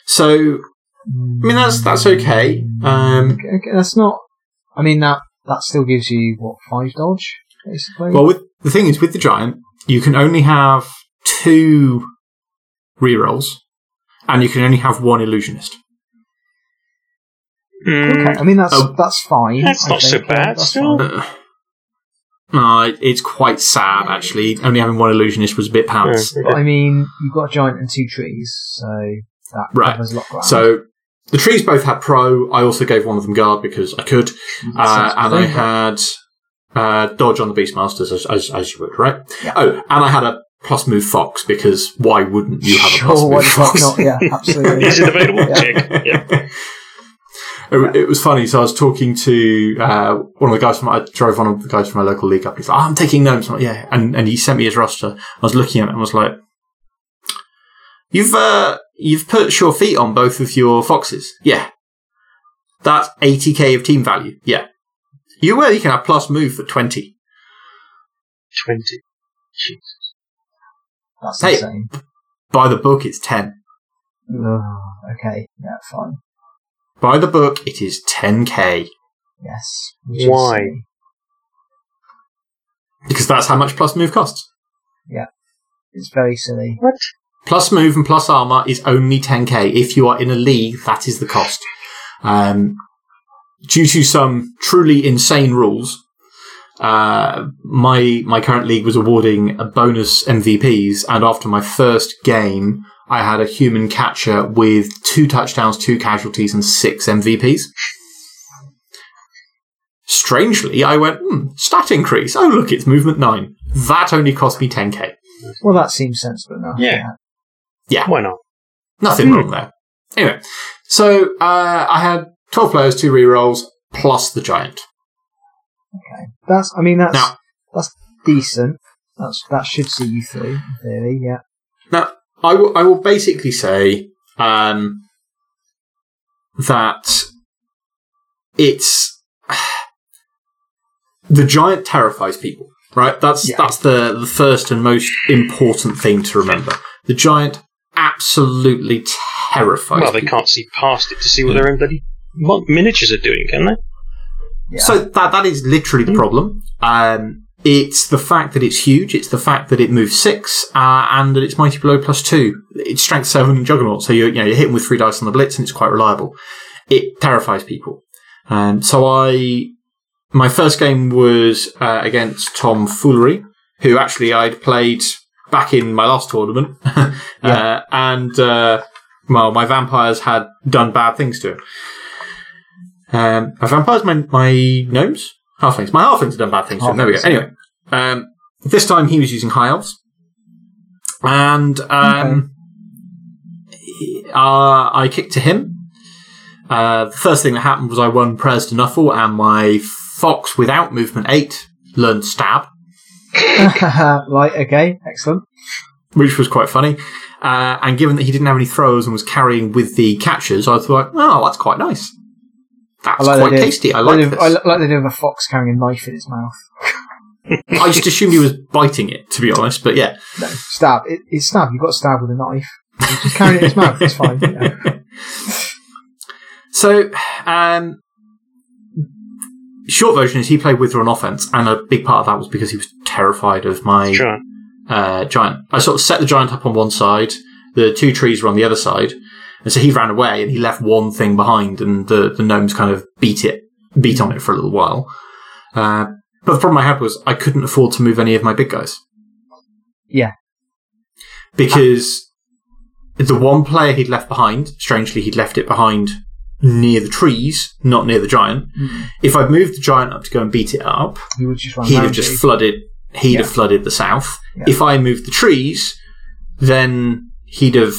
So I mean that's that's okay. Um, Okay, okay, that's not. I mean that that still gives you what five dodge basically. well, with the thing is with the giant, you can only have two rerolls, and you can only have one illusionist. Mm, okay, I mean that's Oh. that's fine. That's I not so think, yeah, bad that's still. Uh, no, it's quite sad actually. Only having one illusionist was a bit pants. Yeah. But I mean, you've got a giant and two trees, so that Right. covers a lot of ground. So the trees both had pro. I also gave one of them guard because I could, uh, and I had uh, dodge on the beastmasters as, as as you would, right? Yeah. Oh, and I had a plus move fox because why wouldn't you have a plus sure, why move fox? not? Yeah, absolutely. Is it available? Yeah. Check. Yeah. It, it was funny. So I was talking to uh, one of the guys from I drove one of the guys from my local league up. He's like, oh, "I'm taking gnomes." I'm like, "Yeah," and and he sent me his roster. I was looking at it and was like, "You've uh, you've put sure feet on both of your foxes." Yeah, that's 80k of team value. Yeah, you aware you can have plus move for 20. Twenty. Jesus. That's Hey. insane. By the book, it's 10. Ugh, okay, yeah, fine. By the book, it is 10k Yes. which is Why? because that's how much plus move costs. Yeah. It's very silly. What? Plus move and plus armor is only 10k. If you are in a league, that is the cost. Um, due to some truly insane rules, uh, my my current league was awarding a bonus MVPs, and after my first game, I had a human catcher with two touchdowns, two casualties, and six MVPs. Strangely, I went, hmm, stat increase. Oh, look, it's movement nine. That only cost me 10k. Well, that seems sensible enough. Yeah. Why not? Nothing Hmm. wrong there. Anyway, so uh, I had 12 players, two rerolls, plus the giant. Okay. That's. I mean, that's Now- that's decent. That's that should see you through. In theory, yeah. Now, I will, I will basically say um, that it's the giant terrifies people, right? That's Yeah. that's the, the first and most important thing to remember. The giant absolutely terrifies. Well, they people. can't see past it to see what their own bloody mon- miniatures are doing, can they? Yeah. So that that is literally the problem. Um, it's the fact that it's huge. It's the fact that it moves six, uh, and that it's mighty blow plus two. It's strength seven and juggernaut. So you're you know you're hitting with three dice on the blitz, and it's quite reliable. It terrifies people. And so I, my first game was uh, against Tom Foolery, who actually I'd played back in my last tournament, uh, and uh, well, my vampires had done bad things to him. Um, my vampires, my, my gnomes, halflings. My halflings have done bad things to him. There we go. Anyway, um, this time he was using high elves, and um, uh, I kicked to him. Uh, the first thing that happened was I won Prayers to Nuffle, and my fox without movement eight learned stab, right. Okay. Excellent. which was quite funny. Uh, and given that he didn't have any throws and was carrying with the catchers, I thought, oh, that's quite nice. That's like quite tasty. I I like this. I like the idea of a fox carrying a knife in its mouth. I just assumed he was biting it, to be honest. But yeah, No, stab. It, it's stab. You've got to stab with a knife. Just carrying it in his mouth. It's fine. Yeah. So, um, short version is he played Wither on offense, and a big part of that was because he was terrified of my Sure. uh, giant. I sort of set the giant up on one side, the two trees were on the other side, and so he ran away and he left one thing behind, and the, the gnomes kind of beat it, beat on it for a little while. Uh, but the problem I had was I couldn't afford to move any of my big guys. Yeah. Because the one player he'd left behind, strangely, he'd left it behind near the trees, not near the giant. Mm. If I'd moved the giant up to go and beat it up, He would just he'd have just you. flooded. He'd Yeah. have flooded the south. Yeah. If I moved the trees, then he'd have.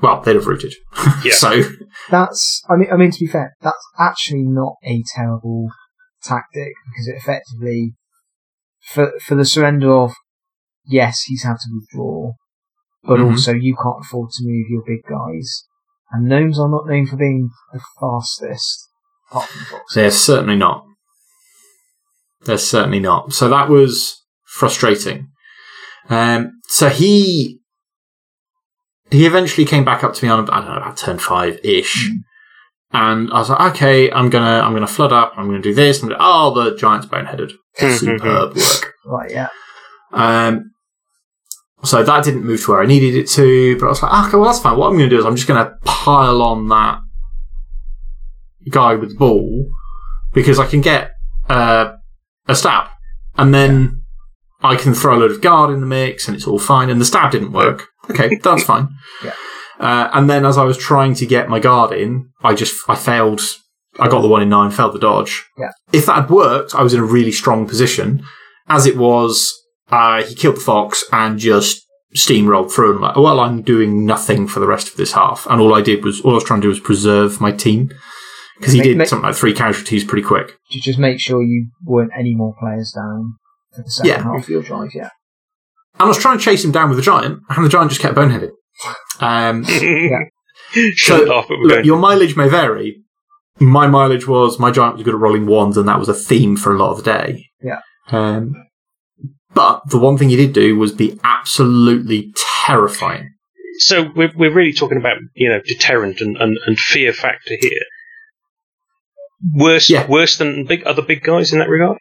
Well, they'd have rooted. Yeah. so that's. I mean, I mean to be fair, that's actually not a terrible tactic because it effectively, for for the surrender of, yes, he's had to withdraw, but Mhm. also you can't afford to move your big guys, and gnomes are not known for being the fastest. Apart from foxes. They're certainly not. They're certainly not. So that was frustrating. Um, so he he eventually came back up to me on I don't know about turn five ish, Mm. and I was like, okay, I'm gonna I'm gonna flood up. I'm gonna do this. i'm like oh, the giant's boneheaded. Superb work. Right, yeah. Um, so that didn't move to where I needed it to, but I was like, "Ah, okay, well, that's fine. What I'm going to do is I'm just going to pile on that guy with the ball because I can get uh, a stab, and then I can throw a load of guard in the mix, and it's all fine. And the stab didn't work. Okay, that's fine. Yeah. Uh, and then as I was trying to get my guard in, I just I failed. I got the one in nine, failed the dodge. Yeah. If that had worked, I was in a really strong position. As it was, uh, he killed the fox and just steamrolled through and like, well, I'm doing nothing for the rest of this half. And all I did was, all I was trying to do was preserve my team. Because he Make- did make- something like three casualties pretty quick. To just make sure you weren't any more players down for the second Yeah. half of your drive, yeah. And I was trying to chase him down with the giant, and the giant just kept boneheaded. Um, Shut So, off, look, your mileage may vary. My mileage was my giant was good at rolling ones, and that was a theme for a lot of the day. Yeah. Um, but the one thing he did do was be absolutely terrifying. So we're we're really talking about you know deterrent and, and, and fear factor here. Worse Yeah. worse than big other big guys in that regard.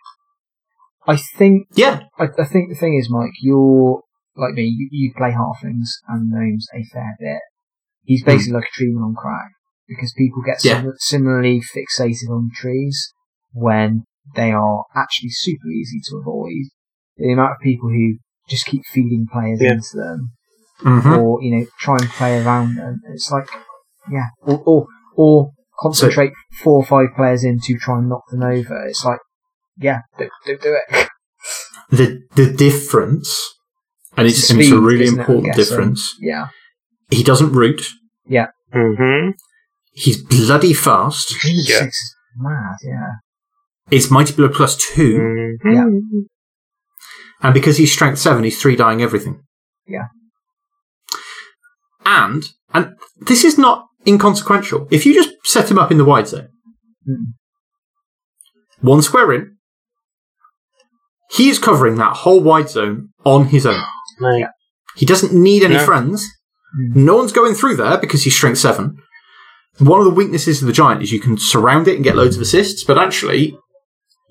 I think Yeah, I, I think the thing is, Mike, you're like me. You, you play halflings and gnomes a fair bit. He's hmm. basically like a treeman on crack because people get Yeah. sim- similarly fixated on trees when they are actually super easy to avoid. The amount of people who just keep feeding players Yeah. into them, hmm or you know, try and play around them. It's like, yeah, or or, or concentrate four or five players in to try and knock them over. It's like, yeah, don't, don't do it. the the difference, and it's, It's and it's a really isn't it, I'm important difference. Yeah. He doesn't root. Mm-hmm. He's bloody fast. Yeah. Six is mad, yeah. It's mighty blow plus two, Mm-hmm. Yeah. And because he's strength seven, he's three dying everything. Yeah. And and this is not inconsequential. If you just set him up in the wide zone, Mm. one square in, he is covering that whole wide zone on his own. Like, He doesn't need any No. friends. Mm. No one's going through there because he's strength seven. One of the weaknesses of the giant is you can surround it and get loads of assists, but actually,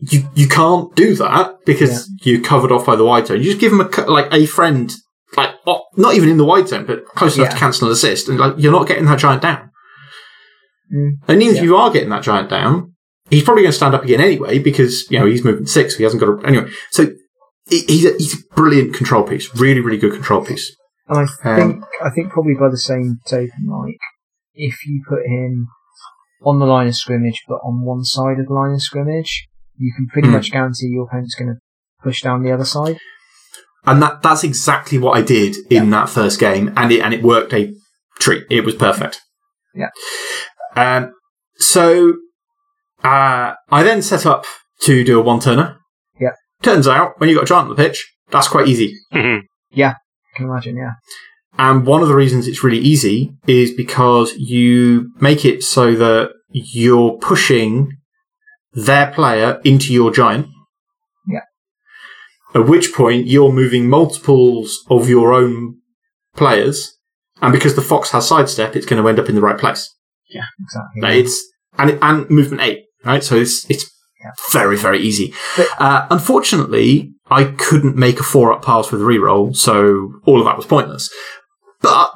you you can't do that because you're covered off by the wide zone. You just give him a like a friend, like not even in the wide zone, but close enough to cancel an assist, and like you're not getting that giant down. Mm. And even Yeah. if you are getting that giant down, he's probably going to stand up again anyway because you know he's moving six, so he hasn't got a, anyway. So he's a, he's a brilliant control piece, really really good control piece. And I Um, think I think probably by the same token, like if you put him on the line of scrimmage, but on one side of the line of scrimmage, you can pretty Hmm. much guarantee your opponent's going to push down the other side. And that that's exactly what I did in that first game, and it and it worked a treat. It was perfect. Yeah. Um. So, uh, I then set up to do a one turner. Yeah. Turns out when you've got a giant on the pitch, that's quite easy. mhm. I can imagine, yeah. And one of the reasons it's really easy is because you make it so that you're pushing their player into your giant. Yeah. At which point you're moving multiples of your own players, and because the fox has sidestep, it's going to end up in the right place. Yeah, Exactly. Like. It's and and movement eight, right? So it's it's Yeah. very very easy. But- uh, unfortunately, I couldn't make a four up pass with reroll, so all of that was pointless. But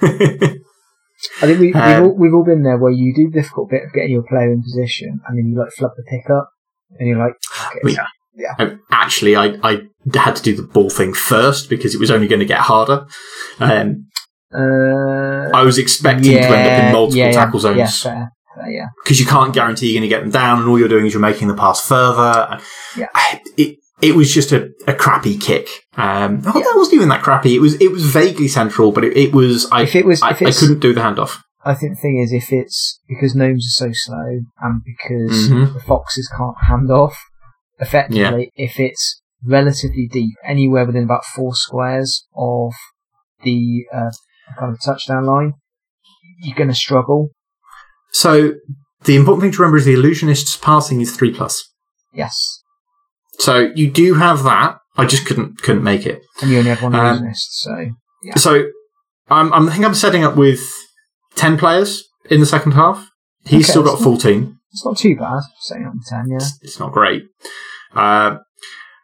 I think we, we've, Um, all, we've all been there where you do the difficult bit of getting your player in position and then you like flub the pick up and you're like, okay, We- Um, actually, I, I had to do the ball thing first because it was only going to get harder. Um, uh, I was expecting to end up in multiple yeah, tackle zones yeah. because you can't guarantee you're going to get them down, and all you're doing is you're making the pass further. Yeah. It it was just a, a crappy kick. Um, oh, that wasn't even that crappy. It was it was vaguely central, but it, it was I If it was, I, if I couldn't do the handoff. I think the thing is, if it's because gnomes are so slow and because Mhm. the foxes can't hand off effectively, if it's relatively deep, anywhere within about four squares of the uh, kind of touchdown line, you're going to struggle. So the important thing to remember is the illusionist's passing is three plus. Yes, So you do have that. I just couldn't couldn't make it. and you only have one Um, illusionist, so So I'm, I'm I think I'm setting up with ten players in the second half. He's Okay, still got that's a full team. it's not too bad. Setting up ten, yeah. It's, it's not great. Uh,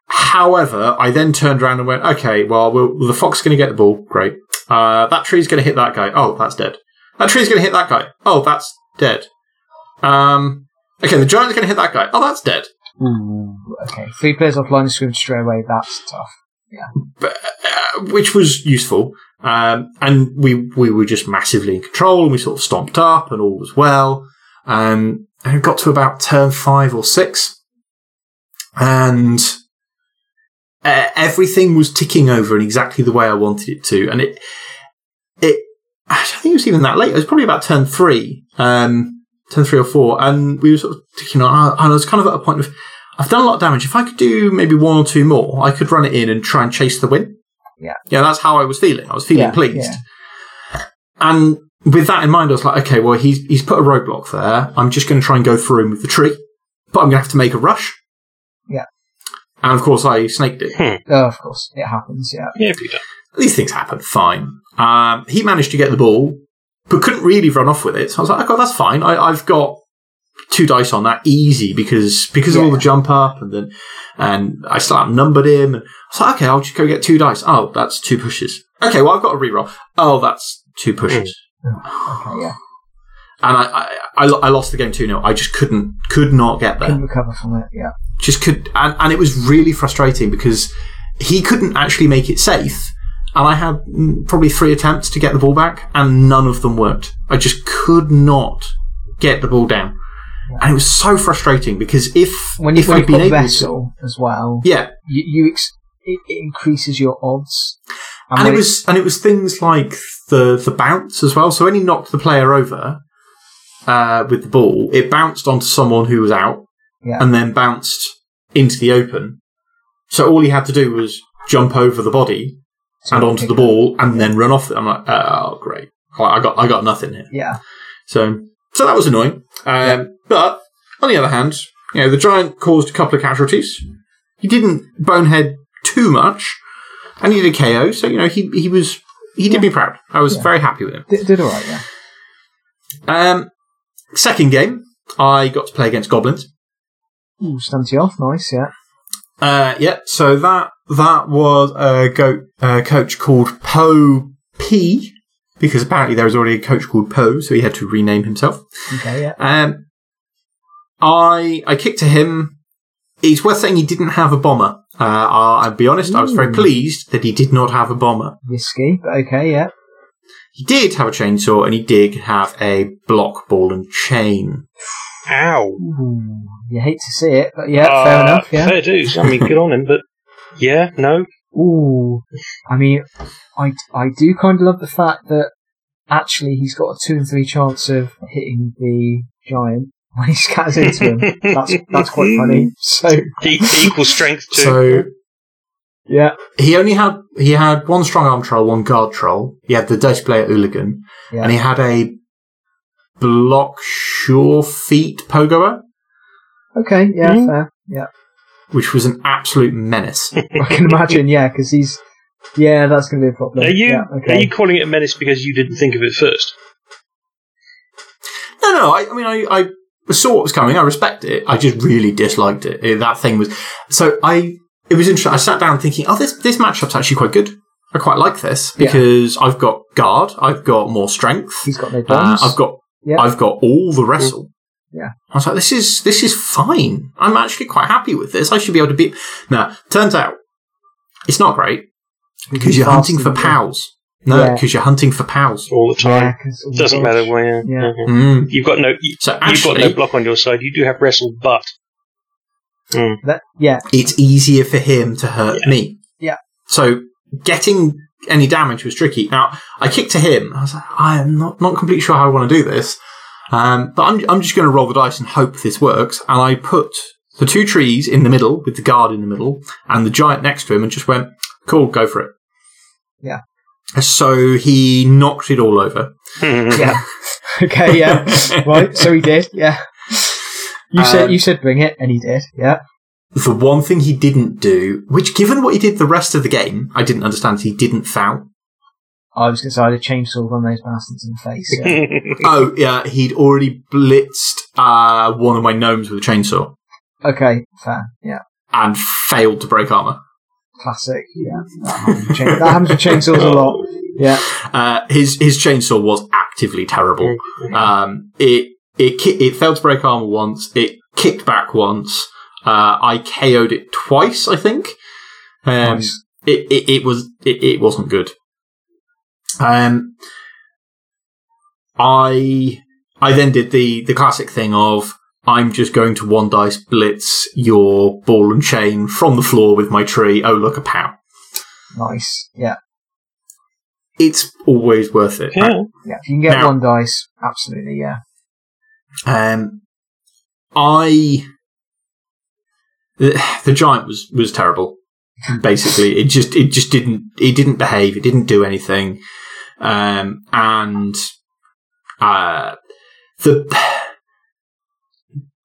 however, I then turned around and went, okay, well, we'll the fox is going to get the ball. Great. Uh, that tree's going to hit that guy. Oh, that's dead. That tree's going to hit that guy. Oh, that's dead. Um, okay, the giant's going to hit that guy. Oh, that's dead. Ooh, okay. Three players offline of scrimmage straight away. That's tough. Yeah. but, uh, which was useful. Um, and we we were just massively in control, and we sort of stomped up, and all was well. Um, and got to about turn five or six, and uh, everything was ticking over in exactly the way I wanted it to. And it it I think it was even that late. It was probably about turn three, um, turn three or four, and we were sort of ticking on. And I was kind of at a point of I've done a lot of damage. If I could do maybe one or two more, I could run it in and try and chase the win. Yeah. Yeah, that's how I was feeling. I was feeling Yeah, pleased. yeah. And with that in mind, I was like, okay, well, he's, he's put a roadblock there. I'm just going to try and go through him with the tree, but I'm going to have to make a rush. Yeah. And of course, I snaked it. Oh, of course, it happens. Yeah. Yeah, if. These things happen. Fine. Um, he managed to get the ball, but couldn't really run off with it. So I was like, okay, that's fine. I, I've got two dice on that easy because because of all the jump up and then and I still outnumbered him. And I was like, okay, I'll just go get two dice. Oh, that's two pushes. Okay, well I've got a reroll. Oh, that's two mm. pushes. Okay. Yeah. And I, I I I lost the game two 0 I just couldn't could not get there. Couldn't recover from it. Yeah. Just could and, and it was really frustrating because he couldn't actually make it safe. And I had mm, probably three attempts to get the ball back, and none of them worked. I just could not get the ball down, and it was so frustrating because if When you if when I'd been able vessel as well, yeah, you, you ex- it, increases your odds. and it was and it was things like the the bounce as well. So when he knocked the player over uh, with the ball, it bounced onto someone who was out, Yeah. and then bounced into the open. So all he had to do was jump over the body and onto the ball, and then run off. I'm like, oh great, I got I got nothing here. Yeah. So so that was annoying. Um, But on the other hand, you know, the giant caused a couple of casualties. He didn't bonehead too much, and he did a KO. So you know, he he was he did me proud. I was Yeah. very happy with him. Did, did all right. Yeah. Um, second game, I got to play against goblins. Ooh, stunts you off. Nice. Yeah. Uh, yeah. So that that was a goat uh, coach called Poe P. Because apparently there was already a coach called Poe, so he had to rename himself. Okay. Yeah. Um, I I kicked to him. It's worth saying he didn't have a bomber. Uh, I'll, I'll be honest, I was very pleased that he did not have a bomber. Risky, okay. Yeah. He did have a chainsaw, and he did have a block ball and chain. Ow. Ooh, you hate to see it, but yeah, Uh, fair enough. Yeah. Fair dues. I mean, good on him, but yeah, no. Ooh, I mean, I, I do kind of love the fact that actually he's got a two and three chance of hitting the giant when he scatters into him. That's that's quite funny. So E- equal strength too. So yeah, he only had he had one strong arm troll, one guard troll. He had the dice player hooligan, yeah, and he had a block sure feet pogoer, okay, yeah, Mhm. fair, yeah. which was an absolute menace. I can imagine, yeah, because he's yeah, that's going to be a problem. are you Yeah, are you calling it a menace because you didn't think of it first? No, no. I, I mean, I, I saw what was coming. I respect it. I just really disliked it. It- That thing was so. I it was interesting. I sat down thinking, oh, this this matchup's actually quite good. I quite like this Yeah. because I've got guard, I've got more strength, He's got no uh, bombs. I've got Yeah. I've got all the wrestle. Yeah. I was like, this is this is fine. I'm actually quite happy with this. I should be able to beat. Now, turns out it's not great because you're hunting for pals. No, Yeah. because you're hunting for pals. All the time. Yeah, time. 'cause- Doesn't gosh. matter where. Yeah. Mhm. Mm. You've got no. You, So you've got no block on your side. You do have wrestle, but Mm. That, yeah, it's easier for him to hurt Yeah. me. Yeah. So getting any damage was tricky. Now, I kicked to him. I was like, I am not, not completely sure how I want to do this. Um, but I'm, I'm just going to roll the dice and hope this works. And I put the two trees in the middle with the guard in the middle and the giant next to him and just went, cool, go for it. Yeah. So he knocked it all over. Yeah. okay. Yeah. right. So he did. Yeah. You said Um, you said bring it, and he did. Yeah. The one thing he didn't do, which given what he did the rest of the game, I didn't understand, he didn't foul. I was going to say I'd have chainsawed one of those bastards in the face. Yeah. oh, yeah, he'd already blitzed uh, one of my gnomes with a chainsaw okay. Fair. Yeah. and failed to break armor. Classic. Yeah. That happens with, chain- that happens with chainsaws a lot. Yeah. Uh, his his chainsaw was actively terrible. Um, it it ki- it failed to break armor once. It kicked back once. Uh, I KO'd it twice, I think. Um, Nice. it, it it was it, it wasn't good. Um, I I then did the the classic thing of I'm just going to one dice blitz your ball and chain from the floor with my tree. Oh look a pow! Nice. Yeah. It's always worth it. yeah. Yeah. If you can get Now- one dice, absolutely. Yeah. Um, I the, the giant was was terrible. Basically, it just it just didn't it didn't behave. It didn't do anything. Um, and uh, the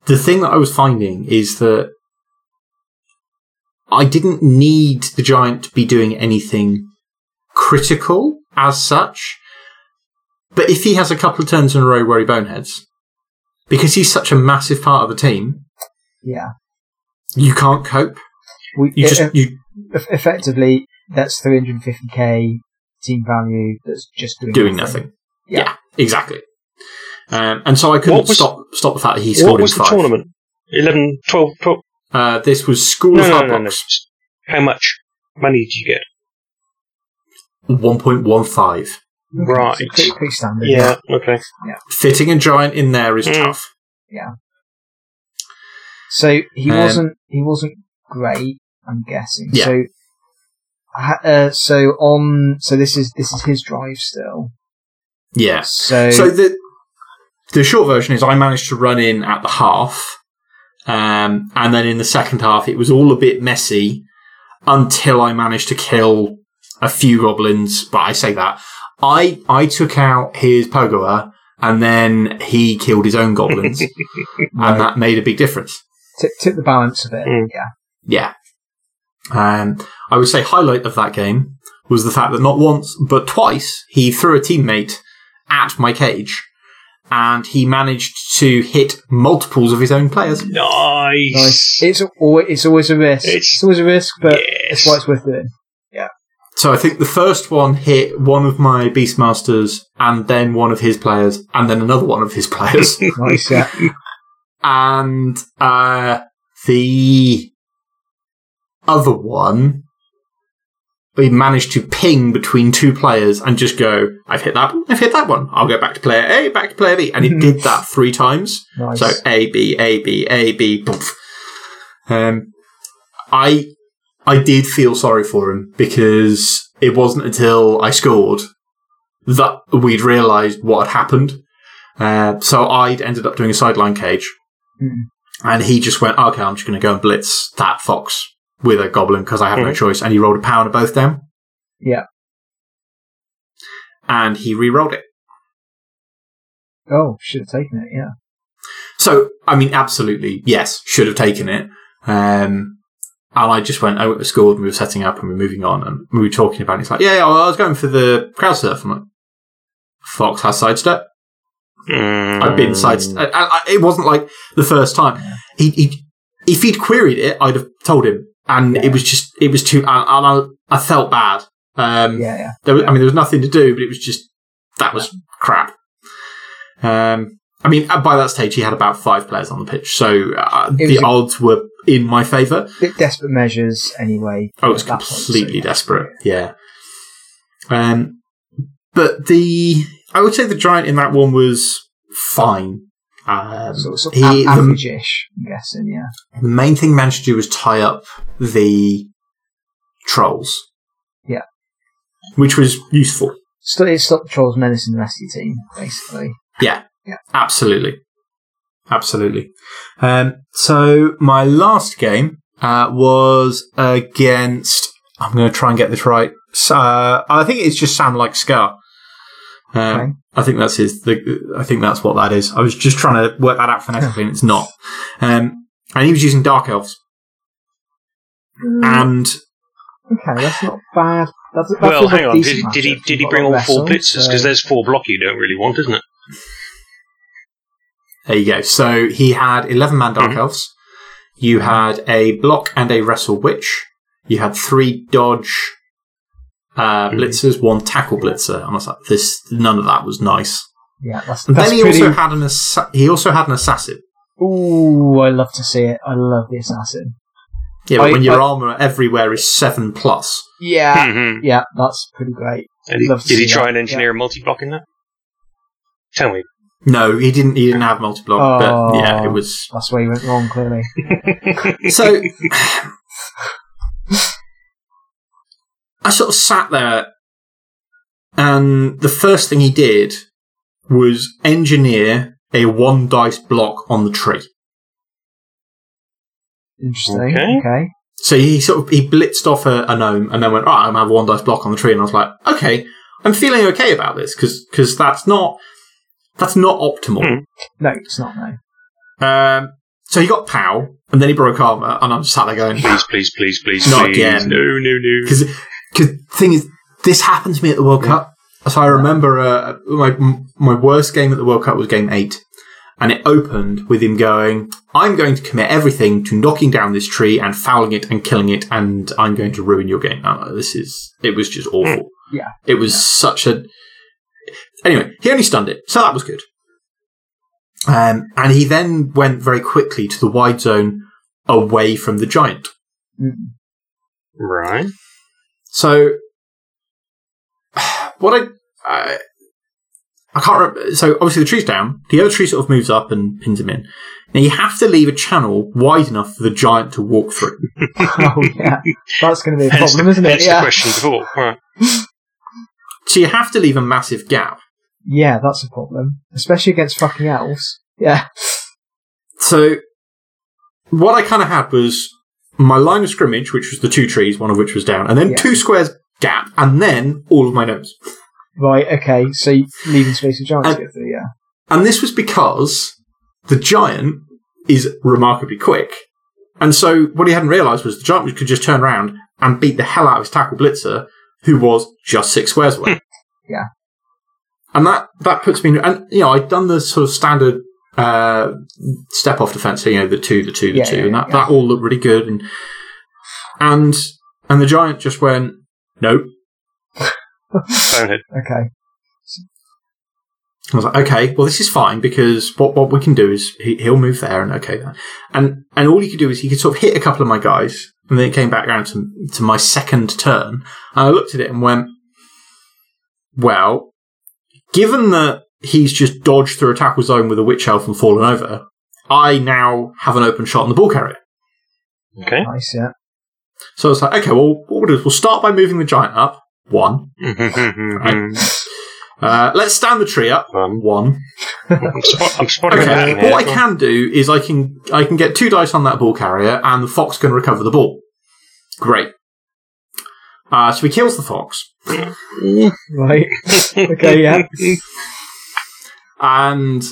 the thing that I was finding is that I didn't need the giant to be doing anything critical as such. But if he has a couple of turns in a row where he boneheads, because he's such a massive part of the team, Yeah. you can't cope. We, You just you effectively, that's 350k team value that's just doing, doing nothing. Yeah. Yeah, exactly. Um, and so I couldn't was- stop stop the fact that he What scored in was the five. tournament? 11, 12, 12. Uh, this was School No, of no, Hard no, no. Knocks, How much money did you get? one point one five. Right. So pretty, pretty standard. Yeah, okay. Yeah. Fitting a giant in there is Mm. tough. Yeah. So he Um, wasn't he wasn't great. I'm guessing. Yeah. So, ha- uh, so on. So this is this is his drive still. Yeah. So, So the the short version is I managed to run in at the half, um, and then in the second half it was all a bit messy until I managed to kill a few goblins. But I say that I I took out his pogoer, and then he killed his own goblins, and that made a big difference. tip, tip the balance a bit. Mm. Yeah. Yeah. Um, I would say highlight of that game was the fact that not once but twice he threw a teammate at my cage, and he managed to hit multiples of his own players. Nice. Nice. It's always it's always a risk. It's, It's- always a risk, but Yes. it's why it's worth doing. So I think the first one hit one of my Beastmasters, and then one of his players, and then another one of his players, Nice. Yeah. and uh, the other one. We managed to ping between two players and just go, I've hit that one, I've hit that one. I'll go back to player A, back to player B. And it did that three times. Nice. So A, B, A, B, A, B, poof. Um, I, I did feel sorry for him because it wasn't until I scored that we'd realised what had happened. Uh, so I'd ended up doing a sideline cage Mm. and he just went, okay, I'm just going to go and blitz that fox with a goblin because I have no Mhm. choice. And he rolled a power and both them. Yeah. And he re-rolled it. Oh, should have taken it. Yeah. So, I mean, absolutely, yes, should have taken it. Um, and I just went, oh, it was scored and we were setting up and we were moving on and we were talking about it. It's like, yeah, yeah, well, I was going for the crowd surf. I'm like, Fox has sidestep. Mm. I've been sidestep. I, I, it wasn't like the first time. He, he, if he'd queried it, I'd have told him. And Yeah. it was just, it was too, and I, I felt bad. Um, Yeah. Yeah. there was, I mean, there was nothing to do, but it was just that was crap. Um, I mean, by that stage, he had about five players on the pitch, so uh, the odds were in my favour. Bit desperate measures anyway. Oh, it was at point, so completely yeah. desperate. Yeah. Um, but the I would say the giant in that one was fine. Um, So, so he, a- average-ish, I'm guessing. Yeah. the main thing managed to do was tie up the trolls. Yeah. which was useful. St- it stopped the trolls menacing the rest of your team, basically. Yeah. Yeah. Absolutely. Absolutely. Um, so my last game uh, was against. I'm going to try and get this right. Uh, I think it's just Sam like Scar. Um, Okay. I think that's his. The, I think that's what that is. I was just trying to work that out phonetically, and it's not. Um, and he was using Dark Elves, and Okay, that's not bad. That's, that Well, hang a on. Did, did he did he bring got a all four wrestle, blitzers? Because so- there's four block you don't really want, isn't it? There you go. So he had 11 man Dark Mhm. Elves. You had a block and a wrestle witch. You had three dodge uh, Mhm. blitzers, one tackle blitzer. And I was like, this, none of that was nice. Yeah, that's, And that's then he pretty... also had an assa- he also had an assassin. Ooh, I love to see it. I love the assassin. Yeah, but I- when your I- armor everywhere is seven plus. Yeah, Mhm. yeah, that's pretty great. And he- Love to did he see try that, and engineer a multi-block in that? Tell me. No, he didn't. He didn't have multi block. Oh. But yeah, it was That's where he went wrong, clearly. So I sort of sat there, and the first thing he did was engineer a one dice block on the tree. Interesting. Okay. Okay. So he sort of he blitzed off a, a gnome and then went, "Right, I'm gonna have one dice block on the tree." And I was like, "Okay, I'm feeling okay about this because because that's not that's not optimal." Hmm. No, it's not, no. Um, so he got pow, and then he broke armor, and I'm just sat there going, please, please, please, please, Not please. again. No, no, no. Because the thing is, this happened to me at the World Cup. So I remember uh, my my worst game at the World Cup was game eight, and it opened with him going, "I'm going to commit everything to knocking down this tree and fouling it and killing it, and I'm going to ruin your game." Uh, this is it was just awful. Yeah. it was such a. Anyway, he only stunned it, so that was good. Um, and he then went very quickly to the wide zone away from the giant. Mm. Right. So, what I, I, I can't remember. So obviously the tree's down. The other tree sort of moves up and pins him in. Now you have to leave a channel wide enough for the giant to walk through. oh, yeah. That's going to be a Hence problem, the, isn't it? hence the question before. Right. So you have to leave a massive gap. Yeah, that's a problem. Especially against fucking elves. Yeah. So what I kind of had was my line of scrimmage, which was the two trees, one of which was down, and then Yeah. two squares gap, and then all of my notes. Right, okay. So you- leaving space for giants And- to go through, yeah. And this was because the giant is remarkably quick. And so what he hadn't realised was the giant could just turn around and beat the hell out of his tackle blitzer, who was just six squares away. Yeah. And that, that puts me, and you know, I'd done the sort of standard, uh, step off the fence. you know, the two, the two, the Yeah, two, yeah, and that, yeah. that all looked really good. And, and, and the giant just went, nope. Bonehead. Okay. I was like, okay, well, this is fine because what, what we can do is he, he'll move there and okay. then And, and all he could do is he could sort of hit a couple of my guys and then it came back around to, to my second turn. And I looked at it and went, well, given that he's just dodged through a tackle zone with a witch elf and fallen over, I now have an open shot on the ball carrier. Okay. Nice, yeah. So I was like, okay, well, what we'll do is we'll start by moving the giant up. One. I'm, Uh, let's stand the tree up. Um, One. spot, I'm spotting a pattern Okay. here. What I can do is I can I can get two dice on that ball carrier, and the fox can recover the ball. Great. Uh, so he kills the fox, Right. okay, yeah. And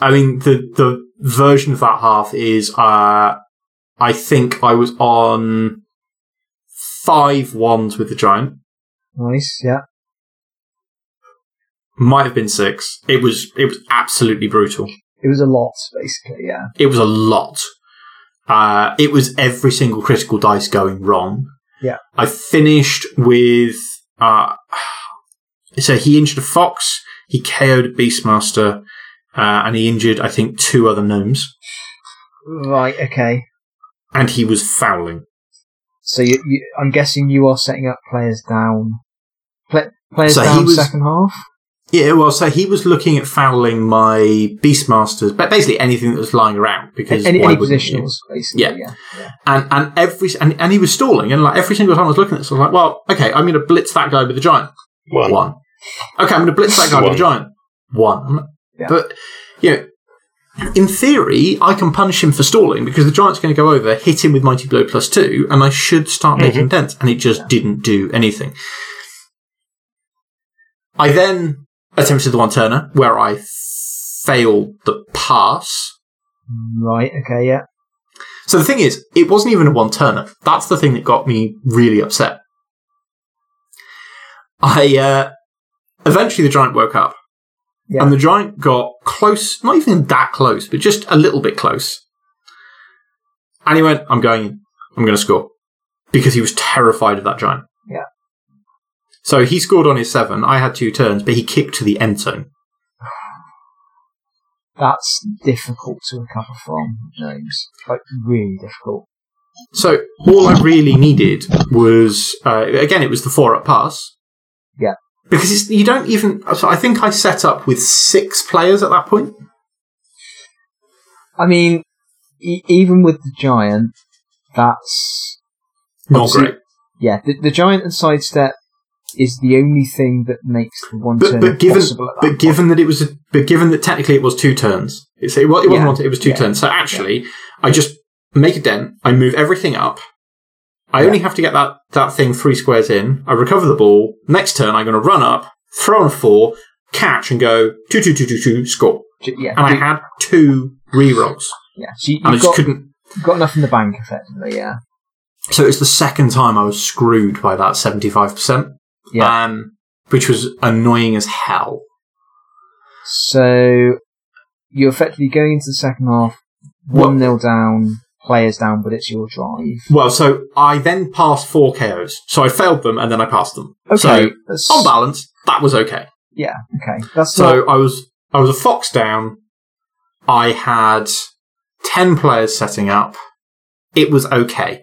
I mean the the version of that half is uh, I think I was on five ones with the giant. Nice, yeah. Might have been six. It was it was absolutely brutal. It was a lot, basically, yeah. It was a lot. Uh, it was every single critical dice going wrong. Yeah. I finished with, uh, so he injured a fox, he KO'd Beastmaster, uh, and he injured, I think, two other gnomes, Right, okay. and he was fouling. So you, you, I'm guessing you are setting up players down. Play, players So down was- second half? Yeah, well, so he was looking at fouling my Beastmasters, but basically anything that was lying around because Any, any positionals, basically. Yeah. Yeah. yeah. And and every and, and he was stalling, and like every single time I was looking at this, I was like, well, okay, I'm going to blitz that guy with the giant. One. One. Okay, I'm going to blitz that guy with One. the giant. One. I'm Yeah. But you know, in theory, I can punish him for stalling because the giant's going to go over, hit him with mighty blow plus two, and I should start making dents. And it just didn't do anything. I then attempted the one turner where I failed the pass. Right. Okay. Yeah. So the thing is, it wasn't even a one turner. That's the thing that got me really upset. I uh, eventually the giant woke up, Yeah. and the giant got close, not even that close, but just a little bit close. And he went, "I'm going. I'm going to score," because he was terrified of that giant. Yeah. So he scored on his seven. I had two turns, but he kicked to the end zone. That's difficult to recover from, James. Like really difficult. So all I really needed was, uh, again, it was the four up pass. Yeah. Because it's, you don't even. So I think I set up with six players at that point. I mean, e- even with the giant, that's Not great. yeah. The, the giant and sidestep is the only thing that makes the one But, turn but given, possible. But given that it was, a, but given that technically it was two turns, it's, it, it wasn't Yeah. one. It was two Yeah. turns. So actually, I just make a dent. I move everything up. I Yeah. only have to get that that thing three squares in. I recover the ball. Next turn, I'm going to run up, throw on a four, catch, and go two two two two two score. yeah, And I had two rerolls, yeah. So you, and I just got, couldn't. got enough in the bank, effectively. Yeah, So it's the second time I was screwed by that seventy five percent. yeah. Um, which was annoying as hell. So you're effectively going into the second half, one 0 down, players down, but it's your drive. Well, so I then passed four KOs. So I failed them and then I passed them. Okay, So on balance, that was okay. yeah, okay. That's So not, I was I was a fox down. I had ten players setting up. It was okay.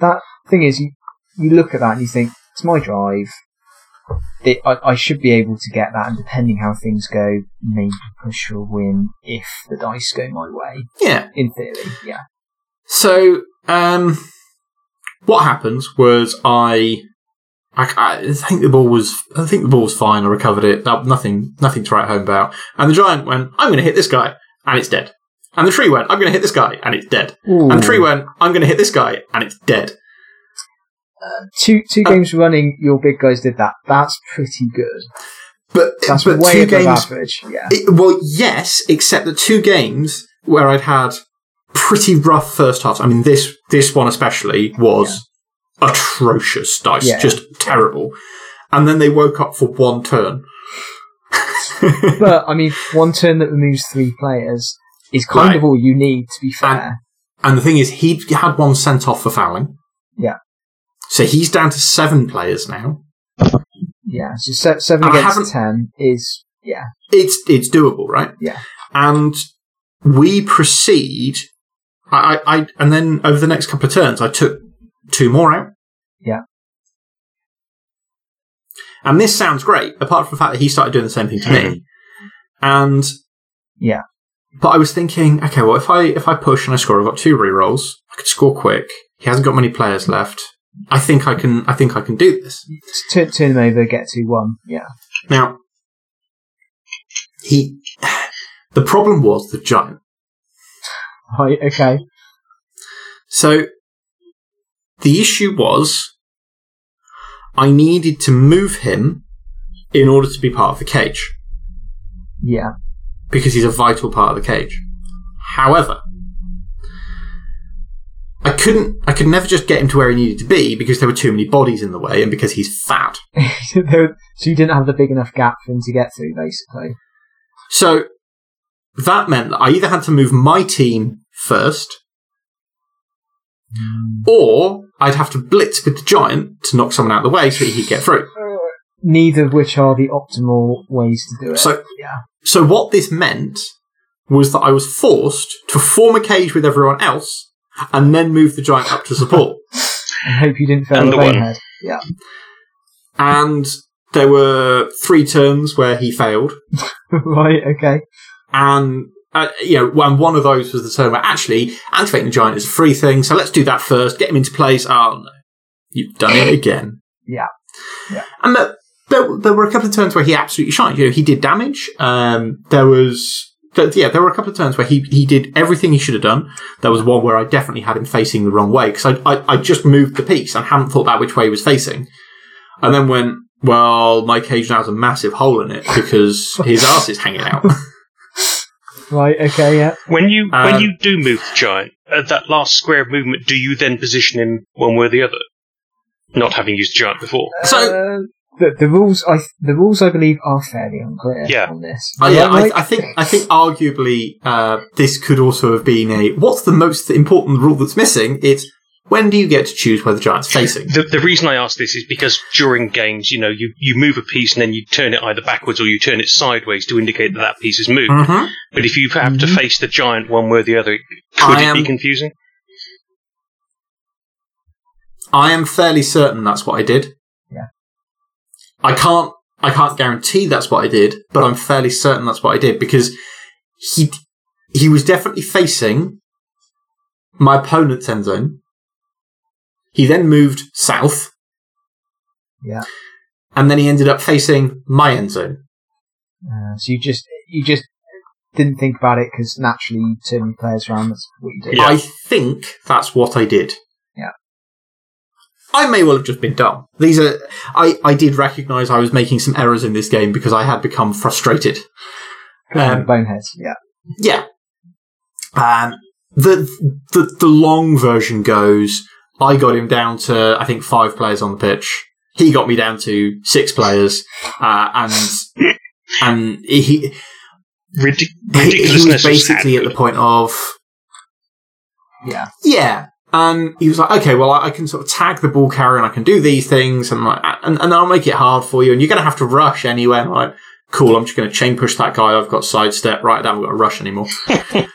That thing is, you you look at that and you think it's my drive. It, I, I should be able to get that, and depending how things go, maybe push for a win if the dice go my way. Yeah. In theory, yeah. So um, what happens was I. I, I think the ball was. I think the ball was fine. I recovered it. That, nothing. Nothing to write home about. And the giant went. I'm going to hit this guy, and it's dead. And the tree went. I'm going to hit this guy, and it's dead. And the tree went. I'm going to hit this guy, and it's dead. two two Uh, games running, your big guys did that. That's pretty good. But That's but way two above games. average. Yeah. It, well, yes, except the two games where I'd had pretty rough first halves. I mean, this this one especially was atrocious dice, Yeah. just terrible. And then they woke up for one turn. but I mean, one turn that removes three players is kind Right. of all you need. To be fair, and the thing is, he had one sent off for fouling. Yeah. So he's down to seven players now. yeah. So se- seven I against ten is yeah, It's it's doable, right? Yeah. And we proceed. I, I, I and then over the next couple of turns, I took two more out. Yeah. And this sounds great, apart from the fact that he started doing the same thing to me. And Yeah. But I was thinking, okay, well, if I if I push and I score, I've got two rerolls. I could score quick. He hasn't got many players left. I think I can. I think I can do this. Turn, turn them over, get two one. Yeah. Now, he. The problem was the giant. Right. Okay. So the issue was I needed to move him in order to be part of the cage Yeah. because he's a vital part of the cage. However, I couldn't I could never just get him to where he needed to be because there were too many bodies in the way and because he's fat. So you didn't have the big enough gap for him to get through, basically. So that meant that I either had to move my team first or I'd have to blitz with the giant to knock someone out of the way so he'd get through. Neither of which are the optimal ways to do it. So yeah. So what this meant was that I was forced to form a cage with everyone else and then move the giant up to support. I hope you didn't fail And the the one. Bonehead. Yeah. and there were three turns where he failed, right. Okay. And uh, you know, and one of those was the turn where actually activating the giant is a free thing, so let's do that first. Get him into place. Oh no, you've done it again. Yeah. Yeah. And there, there, there were a couple of turns where he absolutely shined. You know, he did damage. Um, there was. Yeah, there were a couple of turns where he, he did everything he should have done. There was one where I definitely had him facing the wrong way because I, I, I just moved the piece and hadn't thought about which way he was facing. And then went, well, my cage now has a massive hole in it because his ass is hanging out. Right. Okay. Yeah. When you Um, when you do move the giant, at that last square of movement, do you then position him one way or the other? Not having used giant before. So- Uh, the, the rules, I the rules, I believe, are fairly unclear Yeah. on this. Oh, yeah, I, I think I think arguably uh, this could also have been a what's the most important rule that's missing? It's when do you get to choose where the giant's facing? The, the reason I ask this is because during games, you know, you, you move a piece and then you turn it either backwards or you turn it sideways to indicate that that piece is moved. Mhm. But if you have to Mhm. face the giant one way or the other, could I it be confusing? I am fairly certain that's what I did. Yeah. I can't I can't guarantee that's what I did, but I'm fairly certain that's what I did because he he was definitely facing my opponent's end zone. He then moved south, Yeah. and then he ended up facing my end zone. Uh, so you just you just didn't think about it because naturally you turn your players around. That's what you do. Yeah. I think that's what I did. Yeah. I may well have just been dumb. These are I, I did recognise I was making some errors in this game because I had become frustrated. Um, Boneheads. Yeah. yeah. Um the the the long version goes I got him down to I think five players on the pitch. He got me down to six players. Uh, and and he Ridic- he, he was basically at the point of Yeah. Yeah. And he was like, okay, well, I I can sort of tag the ball carrier and I can do these things and like, and, and I'll make it hard for you and you're going to have to rush anyway. And I'm like, cool, I'm just going to chain push that guy. I've got sidestep. Right, I haven't got to rush anymore.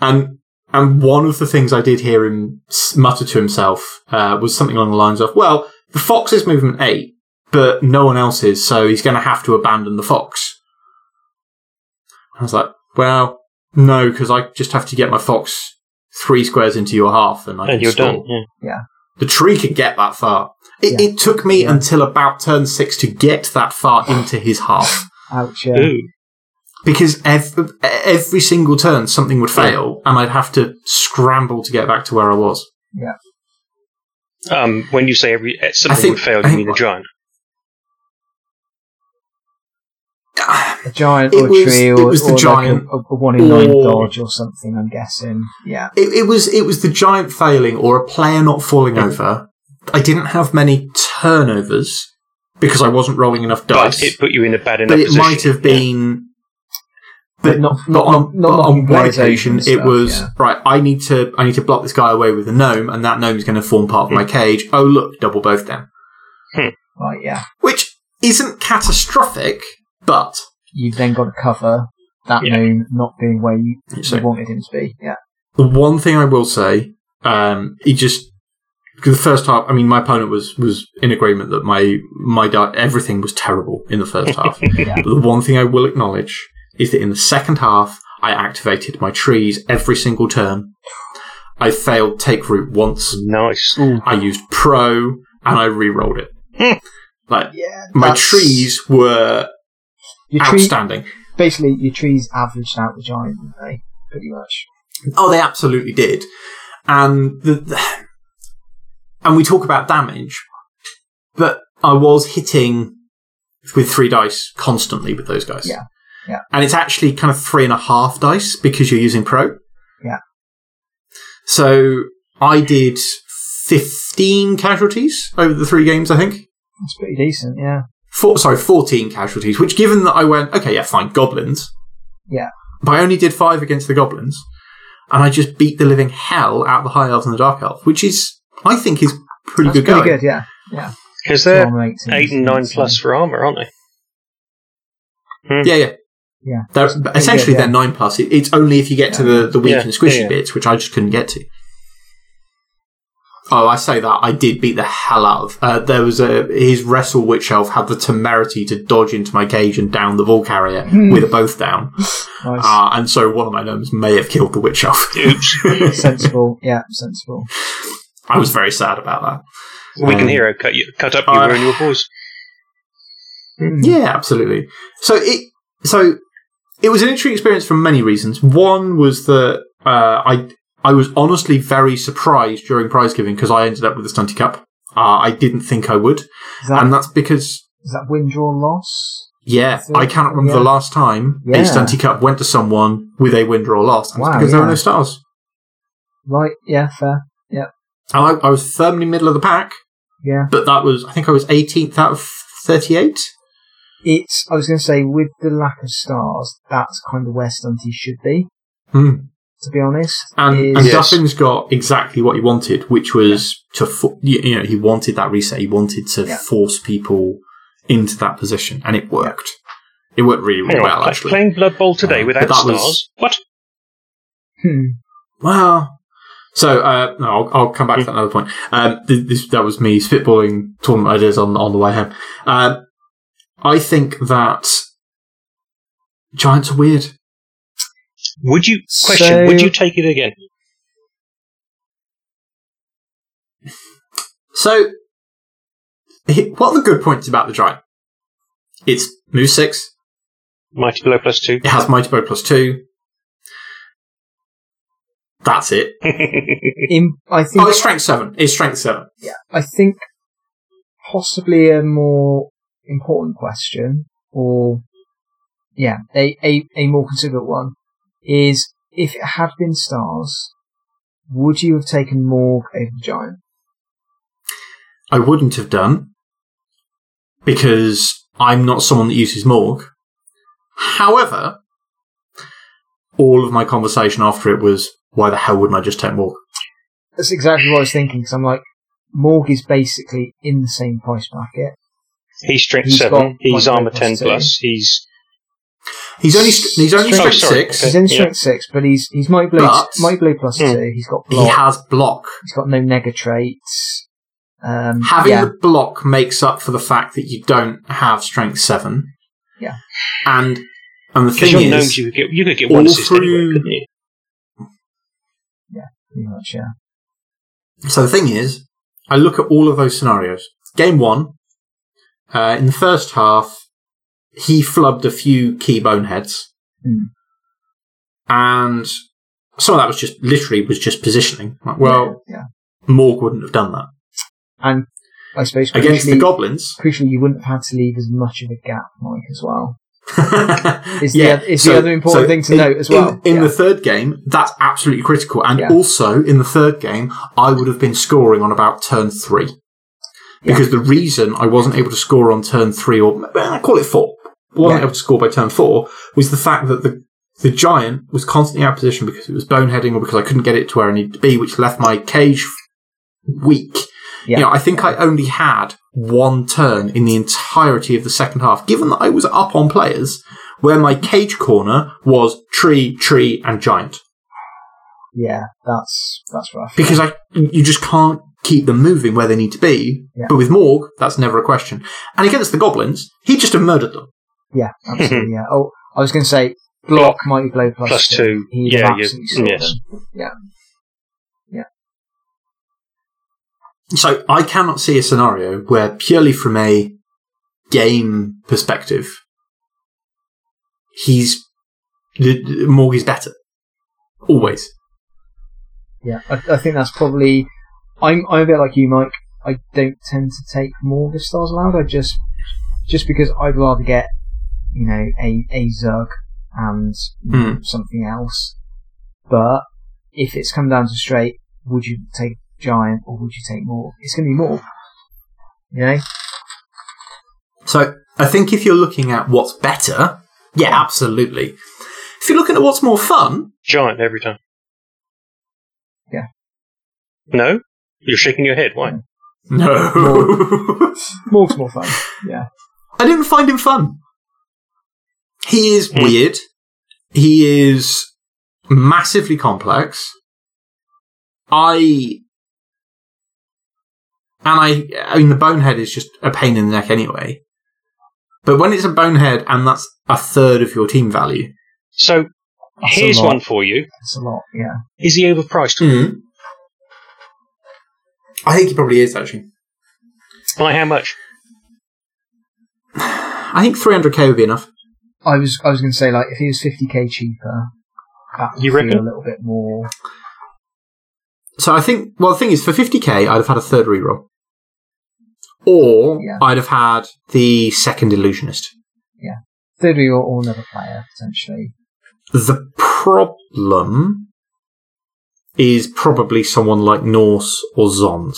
and, and one of the things I did hear him mutter to himself, uh, was something along the lines of, well, the fox is movement eight, but no one else is. So he's going to have to abandon the fox. I was like, well, no, because I just have to get my fox three squares into your half, and I and can you're score. done. Yeah. The tree can get that far. It, Yeah. it took me Yeah. until about turn six to get that far into his half Ouch. Yeah. Ooh. Because every, every single turn something would fail, and I'd have to scramble to get back to where I was. Um, when you say every eh, something think- would fail, I you think- mean the giant. A giant It or a was- tree it or, was the or like giant a, a one in nine or- dodge or something. I'm guessing. Yeah. It, it was it was the giant failing or a player not falling over. I didn't have many turnovers because I wasn't rolling enough dice. But it put you in a bad enough but it position. might have been. But But not- not, not- on, not not on one occasion. and It was yeah. right. I need to. I need to block this guy away with a gnome, and that gnome is going to form part of my cage. Oh look, double both down, Right. Yeah. which isn't catastrophic, but You've then got to cover that Yeah. moon not being where you, So- wanted him to be. Yeah. the one thing I will say, um, he just because the first half. I mean, my opponent was was in agreement that my my di- everything was terrible in the first half. Yeah. But the one thing I will acknowledge is that in the second half, I activated my trees every single turn. I failed take root once. Nice. Ooh. I used pro and I re-rolled it. Hmm. like Yeah. my trees were Your tree, outstanding. basically, your trees averaged out the giant, didn't they? Pretty much. Oh, they absolutely did. And the, the and we talk about damage, but I was hitting with three dice constantly with those guys. Yeah. Yeah. And it's actually kind of three and a half dice because you're using pro. Yeah. So I did 15 casualties over the three games, I think. That's pretty decent. Yeah. Four, sorry, 14 casualties, which given that I went, okay, yeah, fine, goblins. Yeah. But I only did five against the goblins, and I just beat the living hell out of the high elves and the dark elf, which is, I think, is pretty That's good pretty going. good. Yeah. Yeah. Because they're Four eight and nine plus for armor, aren't they? Hmm. Yeah, yeah. Yeah. They're, essentially, good, yeah. they're nine plus. It's only if you get to the, the weak Yeah, and squishy yeah, yeah. bits, which I just couldn't get to. Oh, I say that I did beat the hell out of. Uh, there was a his wrestle witch elf had the temerity to dodge into my cage and down the ball carrier with a both down, Nice. uh, and so one of my gnomes may have killed the witch elf. Oops. sensible. Yeah, sensible. I was very sad about that. we can Um, hear her cut, you, cut up you uh, were in your voice. Yeah, absolutely. So it so it was an interesting experience for many reasons. One was that uh, I I was honestly very surprised during prize giving because I ended up with the Stunty Cup. Uh, I didn't think I would, that, and that's because is that win, draw, loss? yeah, I cannot remember yeah. the last time Yeah. a Stunty Cup went to someone with a win, draw, loss. Wow, because there were no stars. Right, yeah, fair. And I, I was firmly middle of the pack, Yeah. but that was I think I was 18th out of 38. It's, I was going to say, with the lack of stars, that's kind of where Stunty should be, Hmm. to be honest. And, is, and Yes. Duffin's got exactly what he wanted, which was to, fo- you you know, he wanted that reset. He wanted to Yeah. force people into that position, and it worked. It worked really, really Hang on, well, actually. playing Blood Bowl today Uh, without stars? was- What? Hmm. Well, so uh, no, I'll, I'll come back to that another point. Um, th- this, that was me spitballing tournament ideas on on the way home. Um, I think that giants are weird. Would you question? So- would you take it again? So, what are the good points about the giant? It's move six. Mighty Blow plus two. It has mighty blow plus two. That's it. In, I think, Oh, it's strength seven. It's strength seven. yeah, I think possibly a more important question, or yeah, a, a, a more considerate one, is if it had been stars, would you have taken Morg over the Giant? I wouldn't have done because I'm not someone that uses Morg. However, all of my conversation after it was, why the hell wouldn't I just take Morg? That's exactly what I was thinking, because I'm like, Morg is basically in the same price bracket. He's strength He's got seven. He's armor ten plus. He's He's only st- he's only Oh, strength sorry. six. Okay. He's in Yeah. strength six, but he's he's mighty blow But- mighty blow plus two. He's got He block. has block. he's got no nega traits. Um, Having yeah, the block makes up for the fact that you don't have strength seven. Yeah. And and the thing is, you could get you could get one assist anyway, through- couldn't you? pretty much. Yeah, So the thing is, I look at all of those scenarios. Game one, uh, in the first half, he flubbed a few key boneheads, Hmm. and some of that was just literally was just positioning. Like, well, yeah, Morg wouldn't have done that and I suppose against the goblins. crucially, you wouldn't have had to leave as much of a gap, Mike, as well. Is the yeah, oth- is the other important thing to in, note as in- well. In, Yeah. the third game, that's absolutely critical. And Yeah. also, in the third game, I would have been scoring on about turn three. Yeah. Because the reason I wasn't able to score on turn three, or I call it four, wasn't Yeah. able to score by turn four, was the fact that the the giant was constantly out of position because it was boneheading or because I couldn't get it to where I needed to be, which left my cage weak. Yeah. You know, I think I only had one turn in the entirety of the second half, given that I was up on players, where my cage corner was tree, tree, and giant. yeah, that's that's rough. Because I, you just can't keep them moving where they need to be. Yeah. But with Morg, that's never a question. And against the goblins, he'd just have murdered them. yeah, absolutely. yeah. Oh, I was going to say block, mighty blow plus, Plus two. He'd Yeah, have absolutely yes. them. Yeah, So I cannot see a scenario where purely from a game perspective, he's the- the- Morg is better. Always. Yeah, I, I think that's probably. I'm I'm a bit like you, Mike. I don't tend to take more of the stars allowed. I just just because I'd rather get you know a a Zerg and you know, Hmm. something else. But if it's come down to straight, would you take giant or would you take Morg? It's going to be Morg. You know, So I think if you're looking at what's better, yeah, absolutely. If you're looking at what's more fun, Giant every time. Yeah. No? You're shaking your head. Why? no. Morg's more fun. Yeah, I didn't find him fun. He is Hmm. weird. He is massively complex. I And I, I mean, the bonehead is just a pain in the neck anyway. But when it's a bonehead and that's a third of your team value, So That's here's one for you. It's a lot, yeah. Is he overpriced? Mm. I think he probably is actually. By how much? I think 300k would be enough. I was I was going to say like if he was 50k cheaper, that would You feel reckon? a little bit more. So I think, well, the thing is, for 50k, I'd have had a third reroll. Or Yeah. I'd have had the second illusionist. Yeah, Third or, or another player potentially. The problem is probably someone like Norse or Zons.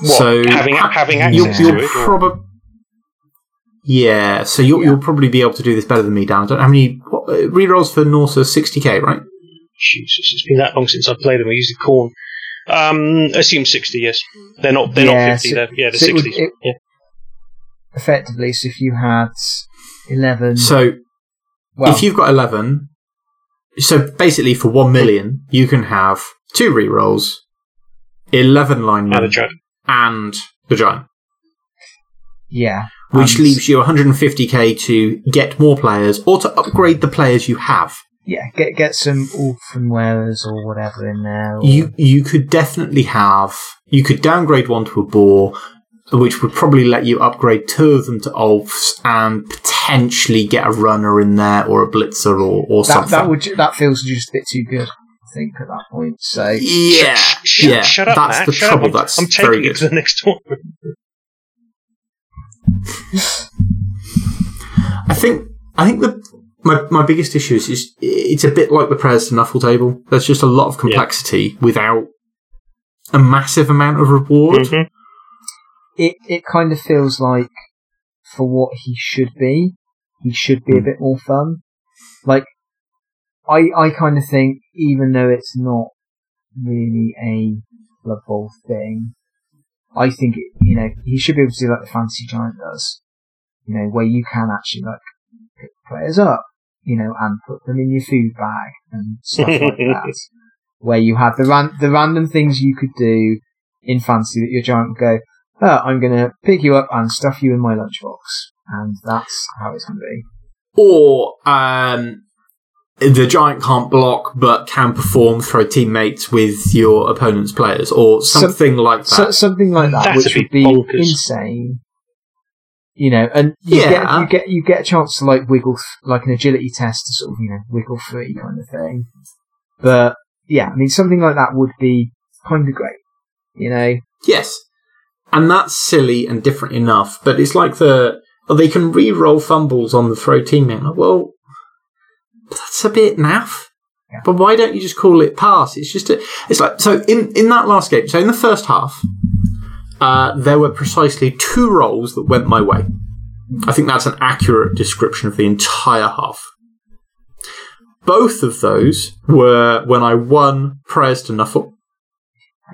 What, So having ha- having you'll- access you'll to it? or- yeah, so you'll, Yeah. you'll probably be able to do this better than me, Dan. I don't know how many what, uh, rerolls for Norse are 60k, right? Jesus, it's been that long since I've played them. I used the corn. Um, assume sixty. Yes, they're not. They're Yeah, not fifty. so- they're, yeah, they're so it would- sixty. it- yeah. Effectively, so if you had 11, So well, if you've got 11, so basically for 1 million, you can have two rerolls, 11 linemen, And a giant. and the giant, yeah, which and- leaves you 150k to get more players or to upgrade the players you have. yeah, get get some Ulfwereners or whatever in there. Or, You you could definitely have you could downgrade one to a boar, which would probably let you upgrade two of them to Ulfs and potentially get a runner in there or a blitzer or, or that something. that would that feels just a bit too good. I think at that point. So yeah, Sh- sh- yeah. Shut up, that's Matt. the shut trouble. Up. I'm, That's I'm very taking good. it to the next one. I think I think the my my biggest issue is, is it's a bit like the prayers to Nuffle table. There's just a lot of complexity without a massive amount of reward. Mhm. It it kind of feels like for what he should be, he should be a Hmm. bit more fun. Like I I kind of think even though it's not really a Blood Bowl thing, I think it, you know he should be able to do like the Fantasy Giant does. You know where you can actually like pick players up, you know, and put them in your food bag and stuff like that. Where you have the ran- the random things you could do in fantasy that your giant would go, oh, I'm going to pick you up and stuff you in my lunchbox. And that's how it's going to be. Or um, the giant can't block but can perform throw teammates with your opponent's players, or Some- something like that. So, something like that, That's which would bit be bonkers. insane. You know, and you Yeah. get you get you get a chance to like wiggle th- like an agility test to sort of you know wiggle free kind of thing. But yeah, I mean something like that would be kind of great. You know, Yes. And that's silly and different enough, but it's like the oh, they can re-roll fumbles on the throw teammate. Like, well, that's a bit naff. Yeah. But why don't you just call it pass? It's just a, it's like so in in that last game. So in the first half, uh, there were precisely two rolls that went my way. I think that's an accurate description of the entire half. Both of those were when I won prayers to Nuffle.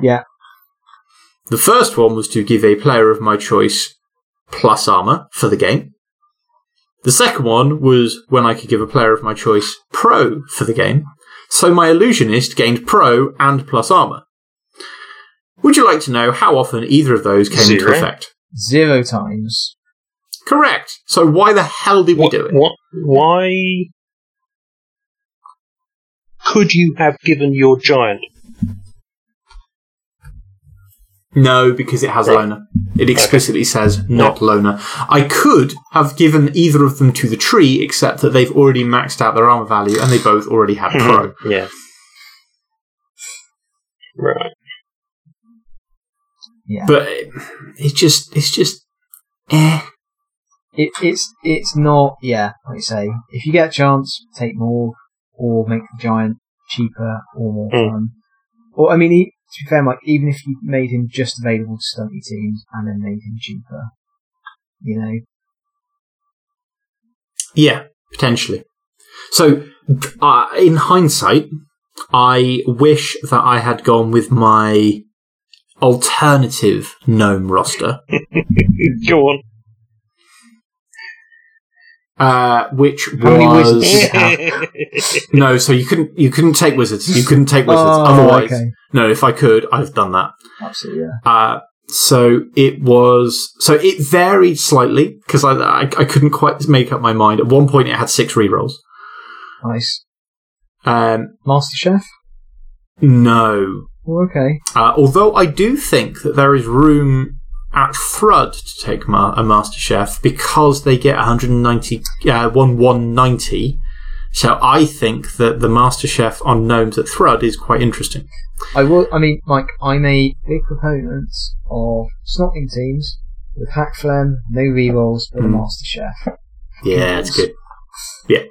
yeah, The first one was to give a player of my choice plus armor for the game. The second one was when I could give a player of my choice pro for the game. So my illusionist gained pro and plus armor. Would you like to know how often either of those came into effect? zero times. Correct. So why the hell did we do it? what? Why could you have given your giant? No, because it has Right. loner. It explicitly says not loner. I could have given either of them to the tree, except that they've already maxed out their armor value and they both already had pro. yeah. Right. Yeah, But it, it's just, it's just, eh. it, it's it's not. Yeah, like you say, if you get a chance, take more or make the giant cheaper or more Mm. fun. Or I mean, to be fair, Mike, even if you made him just available to stunty teams and then made him cheaper, you know, Yeah, potentially. So, uh, in hindsight, I wish that I had gone with my alternative gnome roster, Go on. Uh, which How was wizards did it have? no. So you couldn't, you couldn't take wizards. You couldn't take wizards. Oh, Otherwise, okay. no. If I could, I've done that. absolutely, yeah. Uh, so it was so it varied slightly because I, I I couldn't quite make up my mind. At one point, it had six rerolls. Nice. Um, Master Chef? no, Oh, okay. uh, although I do think that there is room at Thrud to take ma- a Master Chef because they get 190, uh, 1190. So I think that the Master Chef on gnomes at Thrud is quite interesting. I will. I mean, like I'm a big proponent of snotling teams with Hakflem, no rerolls, but a Mm. Master Chef. Yeah, it's good. Yeah.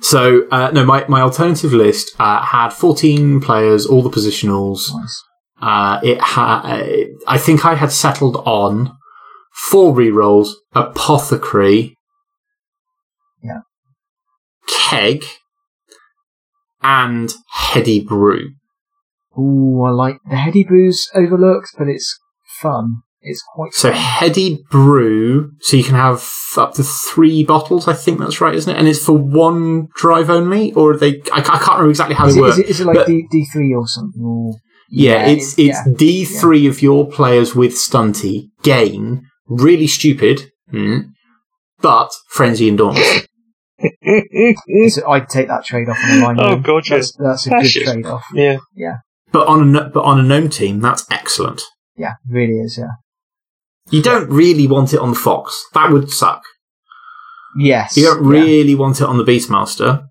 So, uh, no, my, my alternative list uh, had 14 players, all the positionals. Nice. Uh, it ha- I think I had settled on four rerolls, Apothecary, Yeah. Keg, and Heady Brew. Ooh, I like the Heady Brew's overlooked, but it's fun. It's quite So fun. Heady Brew, so you can have up to three bottles. I think that's right, isn't it? And it's for one drive only, or are they? I, I can't remember exactly how Is they it, work. is it, is it like D three or something? Or Yeah, it's it- it's D three of your players with stunty gain really stupid, mm, but frenzy and dauntless. Is I'd take that trade off on a line. Oh, then. God, that's, that's a That's good trade off. Yeah. yeah. but on a no- but on a gnome team, that's excellent. Yeah, really is. Yeah. You don't really want it on the fox. That would suck. Yes. You don't yeah. really want it on the beastmaster.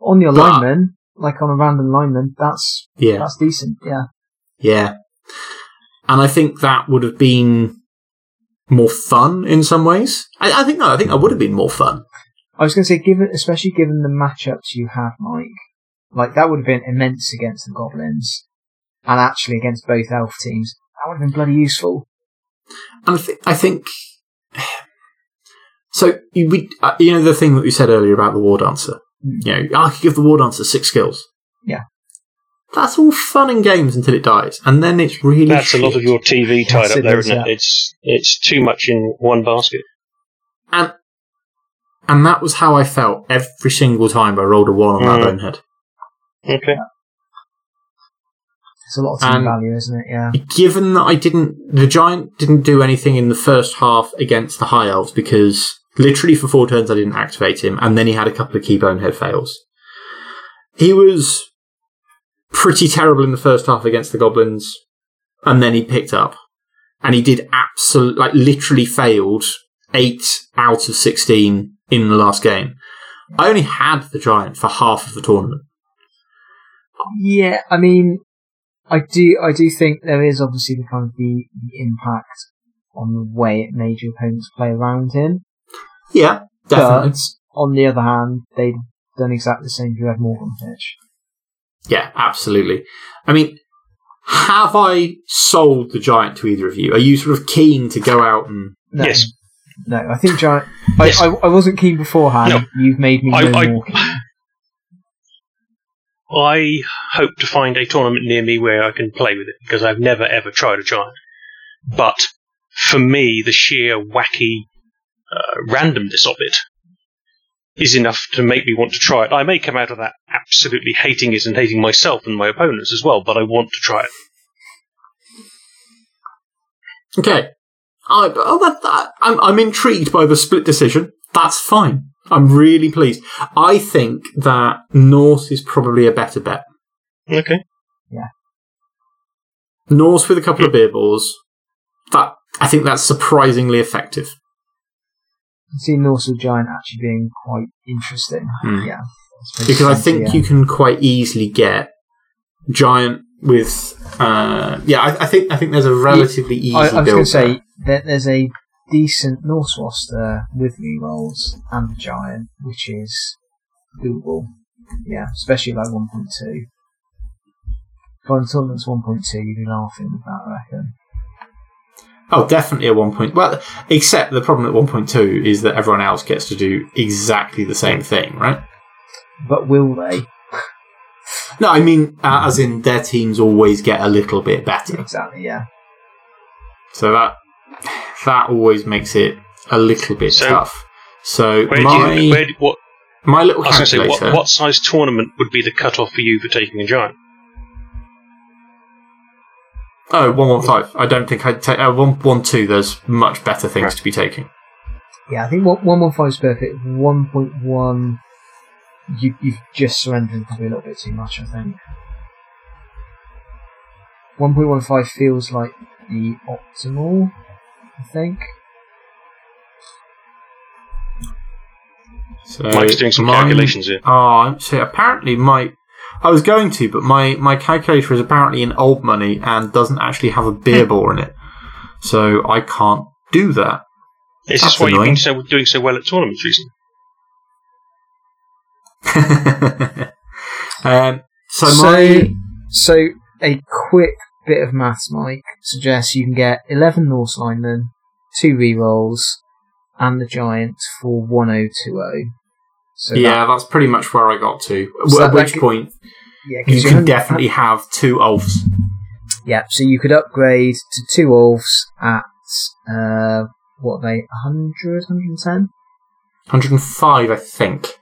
on the But- alignment, like on a random lineman. That's Yeah, that's decent. Yeah. yeah. And I think that would have been more fun in some ways. I, I think no, I think that would have been more fun. I was going to say, given especially given the matchups you have, Mike, like that would have been immense against the goblins, and actually against both elf teams. That would have been bloody useful. And I, th- I think so. You, we, uh, you know the thing that we said earlier about the war dancer. Mm. You know, I could give the war dancer six skills. Yeah. that's all fun and games until it dies, and then it's really That's a lot of your TV tied Yes, up it there, is, isn't it? yeah. It's it's too much in one basket. and and that was how I felt every single time I rolled a one on that Mm. bonehead. Okay. It's a lot of team And- value, isn't it? Yeah. Given that I didn't, the giant didn't do anything in the first half against the high elves because literally for four turns I didn't activate him, and then he had a couple of key bonehead fails. He was pretty terrible in the first half against the goblins, and then he picked up, and he did absolute, like literally failed eight out of sixteen in the last game. I only had the giant for half of the tournament. Yeah. I mean, I do. I do think there is obviously the kind of the, the impact on the way it made your opponents play around him. Yeah, definitely. But on the other hand, they'd done exactly the same if you had Morg on pitch. Yeah, absolutely. I mean, have I sold the giant to either of you? Are you sort of keen to go out and? No. Yes. No, I think giant. I, Yes. I, I wasn't keen beforehand. No. You've made me I- more keen. I hope to find a tournament near me where I can play with it because I've never ever tried a giant. But for me, the sheer wacky uh, randomness of it is enough to make me want to try it. I may come out of that absolutely hating it and hating myself and my opponents as well, but I want to try it. Okay. I, oh, that, that, I'm, I'm intrigued by the split decision. That's fine. I'm really pleased. I think that Norse is probably a better bet. Okay. Yeah. Norse with a couple of beer boars. That I think that's surprisingly effective. I see Norsal Giant actually being quite interesting. Hmm. Yeah. because I think yeah. you can quite easily get giant with. Uh, yeah, I, I think I think there's a relatively easy I, I was going to say that there's a decent Norse roster with rerolls and Giant, which is doable. Yeah, especially like 1.2. By the tournament's 1.2, you'd be laughing at that, I reckon. Oh, definitely a one point. Well, except the problem at one point two is that everyone else gets to do exactly the same thing, right? But will they? No, I mean, uh, as in their teams always get a little bit better. Exactly, yeah. So that that always makes it a little bit So, tough. So Where my do you, where, what, my little I was going say, calculator. what, what size tournament would be the cutoff for you for taking a giant? Oh, 115. I don't think I'd take. Uh, 112, there's much better things Right. to be taking. Yeah, I think one one one five is perfect. One point one, you you've just surrendered probably a little bit too much. I think. One point one five feels like the optimal. I think. So Mike's doing some mine- calculations here. Oh, so apparently my. I was going to, but my, my calculator is apparently in old money and doesn't actually have a beer ball in it. So I can't do that. Is That's this why annoying. you've been so, doing so well at tournaments recently? um, so, So, my. so a quick bit of maths, Mike, suggests you can get 11 Norse linemen, two rerolls, and the Giants for 1020. So Yeah, that, that's pretty much where I got to. So At which that- point, yeah, 'cause you can definitely have two Ulfs. Yeah, so you could upgrade to two Ulfs at, uh, what are they, 100, 110? 105, I think.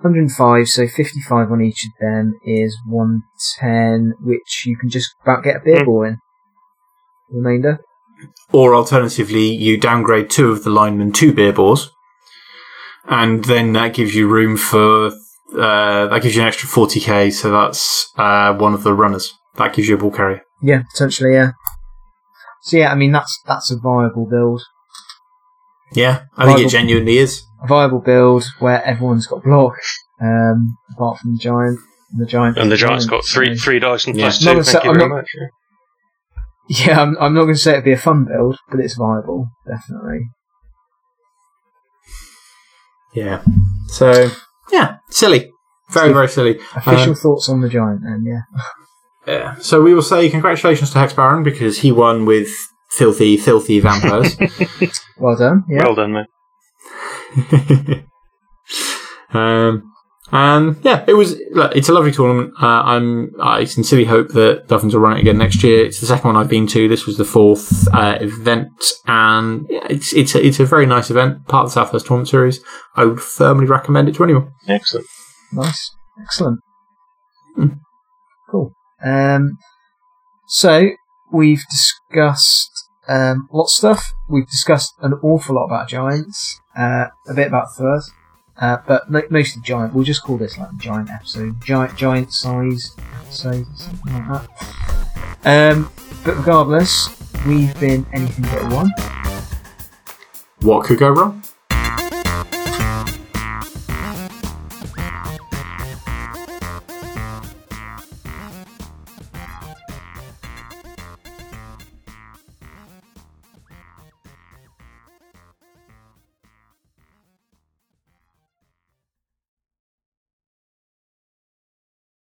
105, so 55 on each of them is 110, which you can just about get a beer Hmm. ball in. Remainder? Or alternatively, you downgrade two of the linemen to beer boars, and then that gives you room for uh, that gives you an extra 40k. So that's uh, one of the runners. That gives you a ball carrier. Yeah, potentially, yeah. So yeah, I mean, that's, that's a viable build. Yeah, I think it genuinely is. A viable build where everyone's got block, um, apart from the giant. And The giant. And the Giants got three so- three dice and Yeah. plus two. Thank say- you I'm very not- much. yeah. Yeah, I'm, I'm not going to say it'd be a fun build, but it's viable, definitely. Yeah. So yeah, silly, very very silly. Official Um, thoughts on the giant, then, yeah. Yeah. So we will say congratulations to Hex Baron because he won with filthy, filthy vampires. Well done, yeah. Well done, man. um, and yeah, it was. Look, it's a lovely tournament. Uh, I'm. I sincerely hope that Dolphins will run it again next year. It's the second one I've been to. This was the fourth uh, event, and yeah, it's it's a, it's a very nice event. Part of the Southwest Tournament Series. I would firmly recommend it to anyone. Excellent. Nice. Excellent. Hmm. Cool. Um, so, we've discussed um, lots of stuff. We've discussed an awful lot about giants, uh, a bit about Thrud, uh, but mo- mostly giant. We'll just call this like giant episode. Giant, giant size episode, something like that. Um, but regardless, we've been anything but one. What could go wrong?